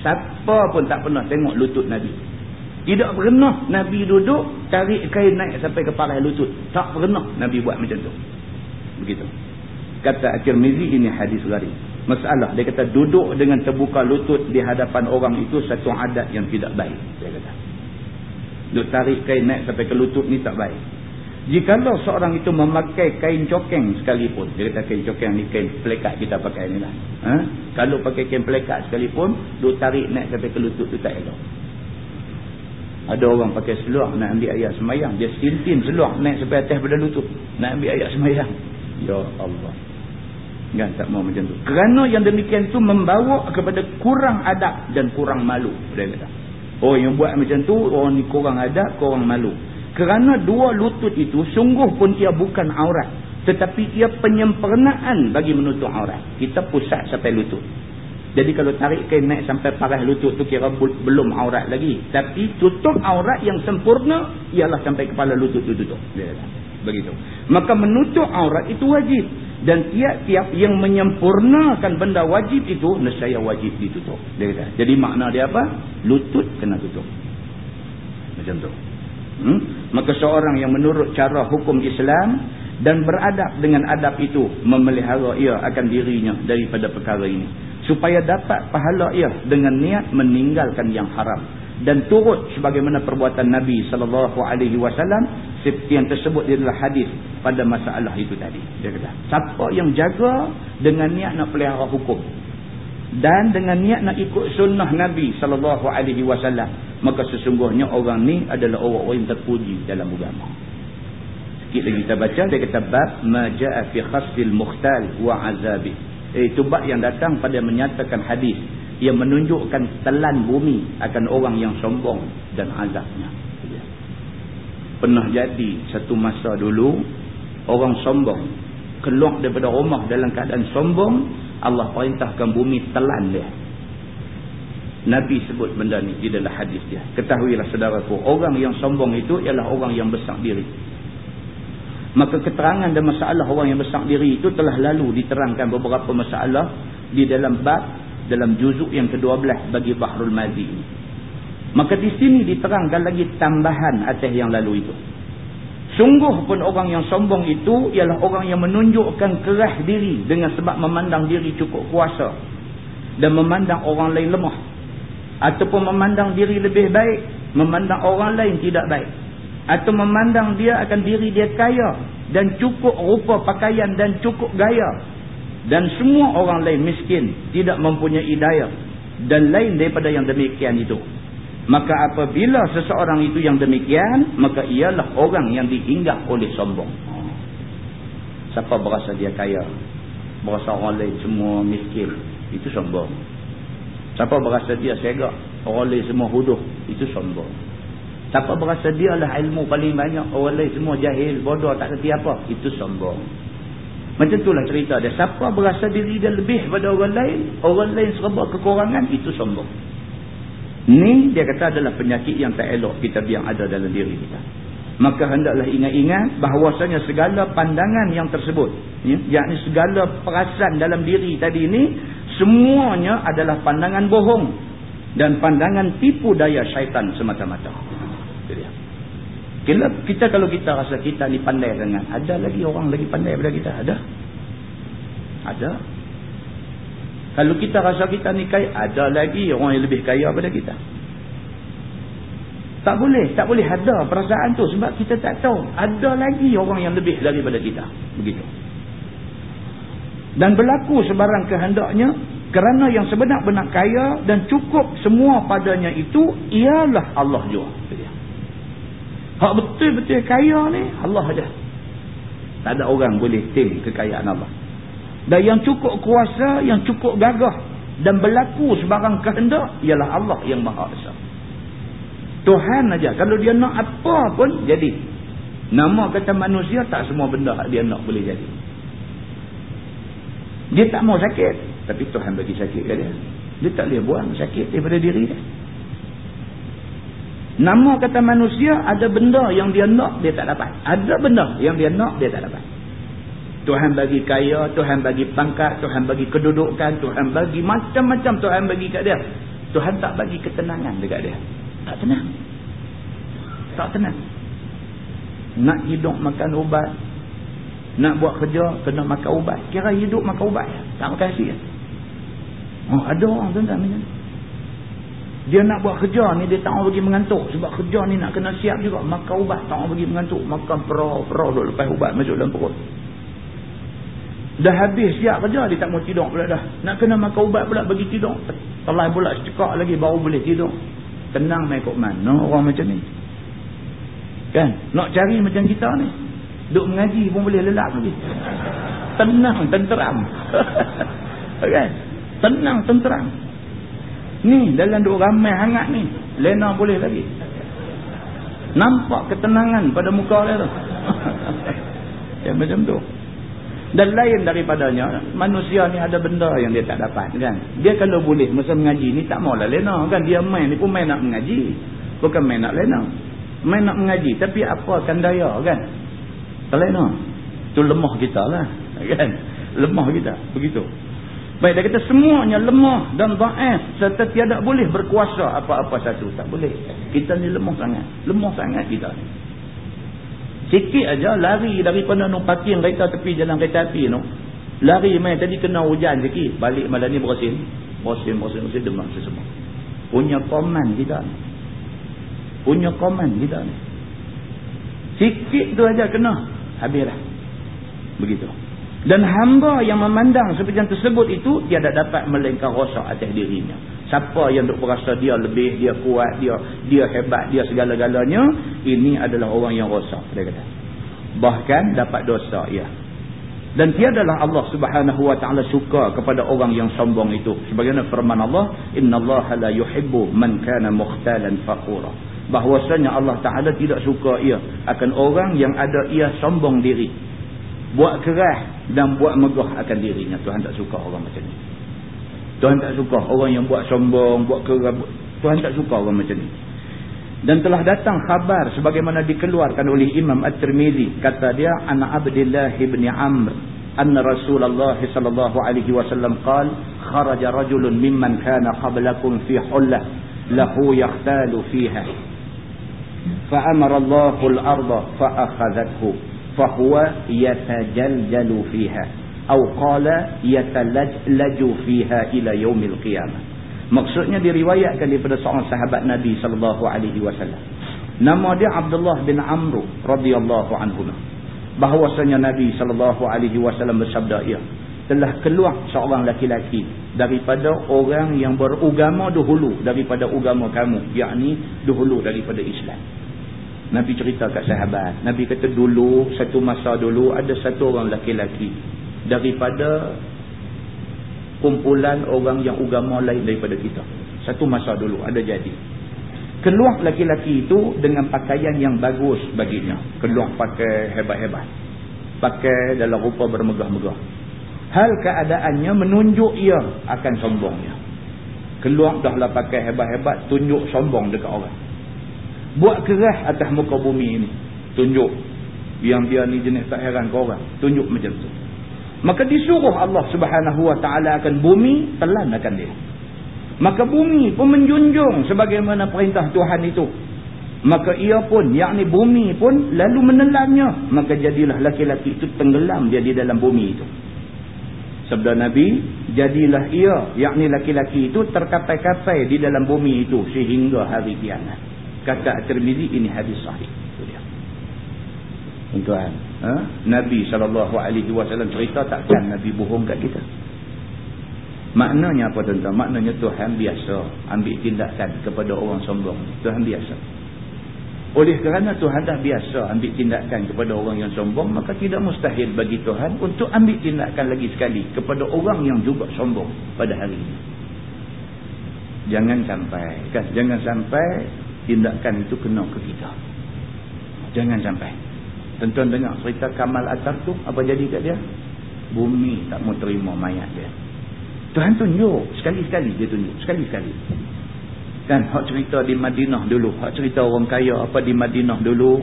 Siapa pun tak pernah tengok lutut Nabi. Tidak pernah Nabi duduk, tarik kain naik sampai ke parai lutut. Tak pernah Nabi buat macam tu. Begitu. Kata At-Tirmizi ini hadis gari. Masalah, dia kata duduk dengan terbuka lutut di hadapan orang itu satu adat yang tidak baik. Dia kata. Duduk tarik kain naik sampai ke lutut ni tak baik. Jikalau seorang itu memakai kain cokeng sekalipun. Dia kata kain cokeng ni kain pelekat kita pakai ni lah. Ha? Kalau pakai kain pelekat sekalipun, duduk tarik naik sampai ke lutut tu tak elok. Ada orang pakai seluar nak ambil ayat semayang. Dia sintin seluar naik sampai atas pada lutut. Nak ambil ayat semayang. Ya Allah. Kan tak mau macam tu. Kerana yang demikian tu membawa kepada kurang adab dan kurang malu. Kata. Oh yang buat macam tu orang ni kurang adab, kurang malu. Kerana dua lutut itu sungguh pun ia bukan aurat. Tetapi ia penyempurnaan bagi menutup aurat. Kita pusat sampai lutut. Jadi kalau tarik kain naik sampai parah lutut tu kira belum aurat lagi. Tapi tutup aurat yang sempurna ialah sampai kepala lutut tu tutup. Begitu. Maka menutup aurat itu wajib. Dan tiap-tiap yang menyempurnakan benda wajib itu, nescaya wajib ditutup. Dia kata. Jadi makna dia apa? Lutut kena tutup. Macam tu. Hmm? Maka seorang yang menurut cara hukum Islam dan beradab dengan adab itu memelihara ia akan dirinya daripada perkara ini supaya dapat pahala ia dengan niat meninggalkan yang haram. Dan turut sebagaimana perbuatan Nabi sallallahu alaihi wasallam yang tersebut di dalam hadis pada masalah itu tadi. Dia kata siapa yang jaga dengan niat nak pelihara hukum dan dengan niat nak ikut sunnah Nabi sallallahu alaihi wasallam maka sesungguhnya orang ni adalah orang-orang yang terpuji dalam agama. Sikit lagi kita baca dia kata bab ma jaa fi khasil mukhtal wa azabi itu bab yang datang pada menyatakan hadis yang menunjukkan telan bumi akan orang yang sombong dan azabnya. Pernah jadi satu masa dulu orang sombong keluar daripada rumah dalam keadaan sombong Allah perintahkan bumi telan dia. Nabi sebut benda ni di dalam hadis dia. Ketahuilah saudaraku, orang yang sombong itu ialah orang yang besar diri. Maka keterangan dan masalah orang yang besar diri itu telah lalu diterangkan beberapa masalah di dalam bab dalam juzuk yang ke-12 bagi Bahrul Mazi ini. Maka di sini diterangkan lagi tambahan atas yang lalu itu. Sungguh pun orang yang sombong itu ialah orang yang menunjukkan keras diri dengan sebab memandang diri cukup kuasa. Dan memandang orang lain lemah. Ataupun memandang diri lebih baik. Memandang orang lain tidak baik. Atau memandang dia akan diri dia kaya. Dan cukup rupa pakaian dan cukup gaya. Dan semua orang lain miskin. Tidak mempunyai daya. Dan lain daripada yang demikian itu. Maka apabila seseorang itu yang demikian, maka ialah orang yang diinggah oleh sombong. Siapa berasa dia kaya? Berasa orang lain semua miskin. Itu sombong. Siapa berasa dia segak? Orang lain semua huduh. Itu sombong. Siapa berasa dia lah ilmu paling banyak? Orang lain semua jahil, bodoh, tak kerti apa? Itu sombong. Macam itulah cerita dia. Siapa berasa diri dia lebih pada orang lain? Orang lain serba kekurangan? Itu sombong. Ni dia kata adalah penyakit yang tak elok kita biar ada dalam diri kita. Maka hendaklah ingat-ingat bahawasanya segala pandangan yang tersebut. Ya, yakni segala perasan dalam diri tadi ini. Semuanya adalah pandangan bohong. Dan pandangan tipu daya syaitan semata-mata. Kita, kita kalau kita rasa kita ni pandai dengan. Ada lagi orang lagi pandai daripada kita? Ada? Ada? Kalau kita rasa kita ni kaya, ada lagi orang yang lebih kaya daripada kita. Tak boleh, tak boleh ada perasaan tu sebab kita tak tahu. Ada lagi orang yang lebih daripada kita. Begitu. Dan berlaku sebarang kehendaknya kerana yang sebenar-benar kaya dan cukup semua padanya itu ialah Allah jua. Hak betul-betul kaya ni Allah aja. Tak ada orang boleh tim kekayaan Allah. Dan yang cukup kuasa, yang cukup gagah dan berlaku sebarang kehendak ialah Allah yang Maha Esa. Tuhan aja kalau dia nak apa pun jadi. Nama kata manusia tak semua benda dia nak boleh jadi. Dia tak mau sakit, tapi Tuhan bagi sakit ke dia. Dia tak boleh buang sakit daripada diri dia. Nama kata manusia ada benda yang dia nak dia tak dapat. Ada benda yang dia nak dia tak dapat. Tuhan bagi kaya, Tuhan bagi pangkat, Tuhan bagi kedudukan, Tuhan bagi macam-macam Tuhan bagi kat dia. Tuhan tak bagi ketenangan dekat dia. Tak tenang. Tak tenang. Nak hidup makan ubat. Nak buat kerja, kena makan ubat. Kira hidup makan ubat. Tak makan nasi. Oh, ada orang tuan-tuan macam Dia nak buat kerja ni, dia tak mau bagi mengantuk. Sebab kerja ni nak kena siap juga. Makan ubat, tak mau bagi mengantuk. Makan perah-perah dulu lepas ubat masuk dalam perut. Dah habis siap kerja dia tak mau tidur pula dah. Nak kena makan ubat pula bagi tidur. Telah pula cekak lagi baru boleh tidur. Tenang mai kok mana orang macam ni. Kan? Nak cari macam kita ni. Duk mengaji pun boleh lelak lagi. Tenang, tenteram. kan? Tenang, tenteram. Ni dalam duk ramai hangat ni. Lena boleh lagi. Nampak ketenangan pada muka dia tu. ya macam tu. Dan lain daripadanya, manusia ni ada benda yang dia tak dapat kan. Dia kalau boleh masa mengaji ni tak maulah lena kan. Dia main ni pun main nak mengaji. Bukan main nak lena. Main nak mengaji. Tapi apa akan daya kan. Tak lena. Itu lemah kita lah. Kan. Lemah kita. Begitu. Baik dia kata semuanya lemah dan da'if. Serta tiada boleh berkuasa apa-apa satu. Tak boleh. Kita ni lemah sangat. Lemah sangat kita ni. Sikit aja lari daripada nu parking kereta tepi jalan kereta api tu. Lari main tadi kena hujan sikit. Balik malam ni bersin. Bersin, bersin, bersin. Demam semua. Punya komen kita ni. Punya komen kita ni. Sikit tu aja kena. Habislah. Begitu. Dan hamba yang memandang seperti yang tersebut itu. Tiada dapat melengkar rosak atas dirinya. Siapa yang duk berasa dia lebih, dia kuat, dia dia hebat, dia segala-galanya, ini adalah orang yang rosak, dia kata. Bahkan dapat dosa, ya. Dan tiadalah Allah Subhanahu wa taala suka kepada orang yang sombong itu. Sebagaimana firman Allah, "Innallaha la yuhibbu man kana mukhtalan fakhura." Bahwasanya Allah Taala tidak suka ia akan orang yang ada ia sombong diri. Buat keras dan buat megah akan dirinya. Tuhan tak suka orang macam ni. Tuhan tak suka orang yang buat sombong buat kerabut Tuhan tak suka orang macam ni. Dan telah datang khabar sebagaimana dikeluarkan oleh Imam At-Tirmizi kata dia an Abdullah bin Amr anna Rasulullah sallallahu alaihi wasallam qaal kharaja rajulun mimman kana qablakum fi hullah lahu yahtalu fiha. Fa amara Allahu al-ardha fa akhadhathu فهو يتجلجل فيها أو قال يتلجلج فيها إلى يوم القيامة maksudnya diriwayatkan daripada seorang sahabat Nabi sallallahu alaihi wasallam nama dia Abdullah bin Amr radhiyallahu anhu bahwasanya Nabi sallallahu alaihi wasallam bersabda ia telah keluar seorang laki-laki daripada orang yang beragama dahulu daripada agama kamu yakni dahulu daripada Islam Nabi cerita kat sahabat. Nabi kata dulu satu masa dulu ada satu orang laki-laki daripada kumpulan orang yang agama lain daripada kita. Satu masa dulu ada jadi. Keluar laki-laki itu dengan pakaian yang bagus baginya. Keluar pakai hebat-hebat. Pakai dalam rupa bermegah-megah. Hal keadaannya menunjuk ia akan sombongnya. Keluar dahlah pakai hebat-hebat tunjuk sombong dekat orang buat kerah atas muka bumi ini. Tunjuk. Yang dia ni jenis tak heran ke orang. Tunjuk macam tu. Maka disuruh Allah subhanahu wa ta'ala akan bumi telan akan dia. Maka bumi pun menjunjung sebagaimana perintah Tuhan itu. Maka ia pun yakni bumi pun lalu menelannya. Maka jadilah laki-laki itu tenggelam dia di dalam bumi itu. Sabda Nabi, jadilah ia, yakni laki-laki itu terkapai-kapai di dalam bumi itu sehingga hari kiamat. Kata At-Tirmizi ini hadis sahih. Tuan, ha? Nabi SAW cerita takkan Nabi bohong kat kita. Maknanya apa tuan-tuan? Maknanya Tuhan biasa ambil tindakan kepada orang sombong. Tuhan biasa. Oleh kerana Tuhan dah biasa ambil tindakan kepada orang yang sombong, maka tidak mustahil bagi Tuhan untuk ambil tindakan lagi sekali kepada orang yang juga sombong pada hari ini. Jangan sampai, kan? Jangan sampai tindakan itu kena ke kita. Jangan sampai. Tentuan dengar cerita Kamal Atar tu, apa jadi kat dia? Bumi tak mau terima mayat dia. Tuhan tunjuk, sekali-sekali dia tunjuk, sekali-sekali. Kan hak cerita di Madinah dulu, hak cerita orang kaya apa di Madinah dulu,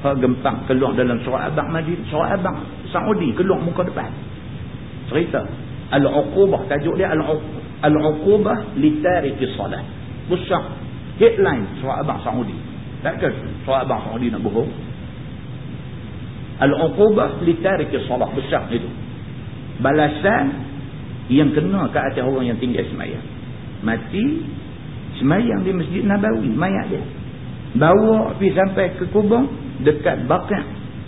hak gempak keluar dalam surah Abang Madinah, surah Abang Saudi keluar muka depan. Cerita Al-Uqubah tajuk dia Al-Uqubah li tariki solat. Besar headline surah Abang Saudi. Takkan surah Abang Saudi nak bohong? Al-Uqubah li tariki solat besar itu. Balasan yang kena ke atas orang yang tinggal sembahyang. Mati semayang di Masjid Nabawi mayat dia bawa pergi sampai ke kubur dekat Baqi'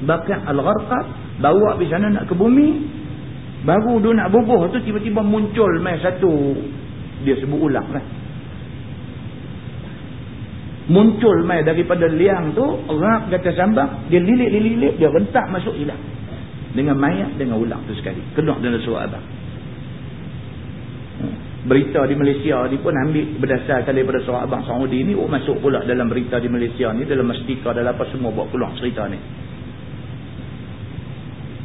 Baqi' Al-Gharqab bawa pergi sana nak ke bumi baru dia nak bubuh tu tiba-tiba muncul mai satu dia sebut ulang lah muncul mai daripada liang tu rak kata sambang dia lilit-lilit dia rentak masuk hilang. Dengan mayat dengan ulang tu sekali. Kena dalam surah abang. Berita di Malaysia ni pun ambil berdasarkan daripada surah Abang Saudi ni oh, masuk pula dalam berita di Malaysia ni dalam mastika dalam apa semua buat keluar cerita ni.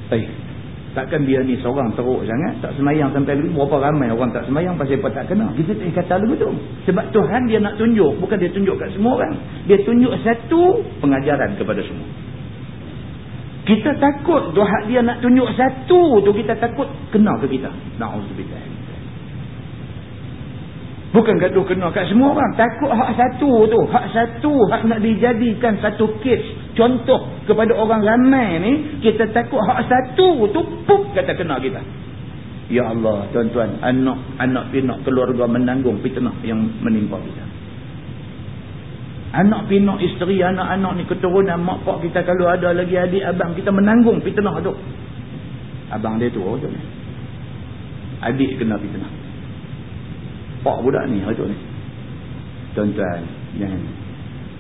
Baik takkan dia ni seorang teruk sangat tak semayang sampai dulu berapa ramai orang tak semayang pasal apa tak kena kita tak kata lagu tu sebab Tuhan dia nak tunjuk bukan dia tunjuk kat semua orang dia tunjuk satu pengajaran kepada semua kita takut Tuhan dia nak tunjuk satu tu kita takut kena ke kita na'udzubillah Bukan gaduh kena kat semua orang. Takut hak satu tu. Hak satu hak nak dijadikan satu kes. Contoh kepada orang ramai ni. Kita takut hak satu tu. Pup kata kena kita. Ya Allah tuan-tuan. Anak anak pinak keluarga menanggung fitnah yang menimpa kita. Anak pinak isteri anak-anak ni keturunan mak pak kita kalau ada lagi adik abang kita menanggung fitnah tu. Abang dia tu. Oh, tu adik kena fitnah pak budak ni hari ni tuan-tuan jangan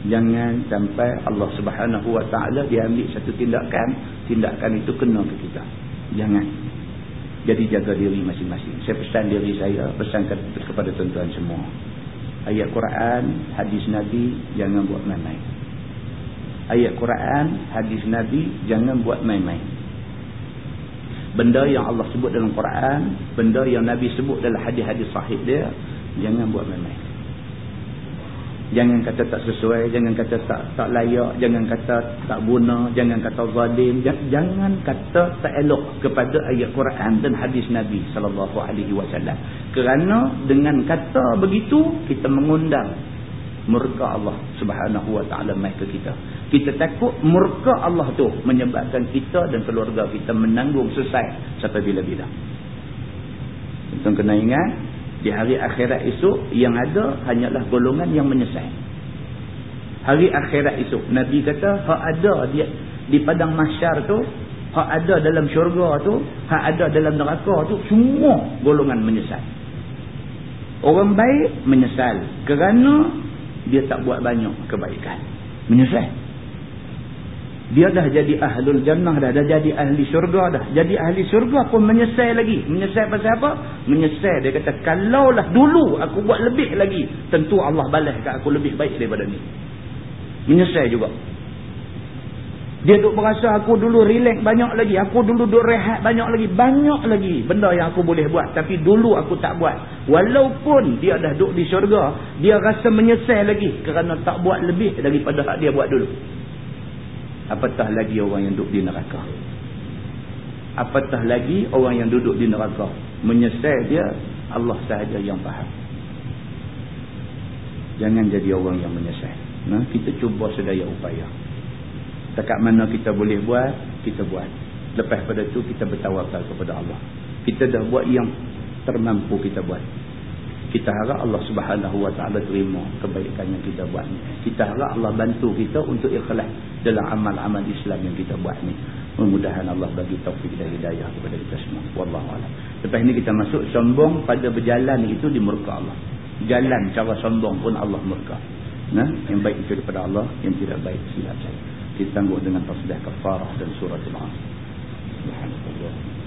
jangan sampai Allah subhanahu wa ta'ala dia ambil satu tindakan tindakan itu kena ke kita. Jangan. Jadi jaga diri masing-masing. Saya pesan diri saya pesan kepada tuan-tuan semua. Ayat Quran hadis Nabi jangan buat main-main. Ayat Quran hadis Nabi jangan buat main-main. Benda yang Allah sebut dalam Quran benda yang Nabi sebut dalam hadis-hadis sahih dia jangan buat main-main jangan kata tak sesuai jangan kata tak tak layak jangan kata tak guna jangan kata zalim. Jangan kata tak elok kepada ayat Quran dan hadis Nabi sallallahu alaihi wasallam. Kerana dengan kata begitu kita mengundang murka Allah subhanahu wa ta'ala mai ke kita. Kita takut murka Allah tu menyebabkan kita dan keluarga kita menanggung selesai sampai bila-bila. Kita kena ingat di hari akhirat esok yang ada hanyalah golongan yang menyesal hari akhirat esok Nabi kata hak ada dia di padang mahsyar tu hak ada dalam syurga tu hak ada dalam neraka tu semua golongan menyesal orang baik menyesal kerana dia tak buat banyak kebaikan. Menyesal. Dia dah jadi ahlul jannah dah. Dah jadi ahli syurga dah. Jadi ahli syurga pun menyesal lagi. Menyesal pasal apa? Menyesal. Dia kata, kalaulah dulu aku buat lebih lagi. Tentu Allah balas kat aku lebih baik daripada ni. Menyesal juga. Dia duk berasa aku dulu relax banyak lagi. Aku dulu duk rehat banyak lagi. Banyak lagi benda yang aku boleh buat. Tapi dulu aku tak buat. Walaupun dia dah duduk di syurga. Dia rasa menyesal lagi. Kerana tak buat lebih daripada hak dia buat dulu. Apatah lagi orang yang duduk di neraka. Apatah lagi orang yang duduk di neraka. Menyesal dia Allah sahaja yang faham. Jangan jadi orang yang menyesal. Nah, kita cuba sedaya upaya. Dekat mana kita boleh buat, kita buat. Lepas pada itu kita bertawakal kepada Allah. Kita dah buat yang termampu kita buat. Kita harap Allah subhanahu wa ta'ala terima kebaikan yang kita buat ni. Kita harap Allah bantu kita untuk ikhlas dalam amal-amal Islam yang kita buat ni. Mudah-mudahan Allah bagi taufik dan hidayah kepada kita semua. Wallahualam. Lepas ini kita masuk sombong pada berjalan itu di murka Allah. Jalan cara sombong pun Allah murka. Nah, yang baik itu daripada Allah, yang tidak baik silap saya ditangguh dengan tasbih kafarah dan surah al-asr subhanallah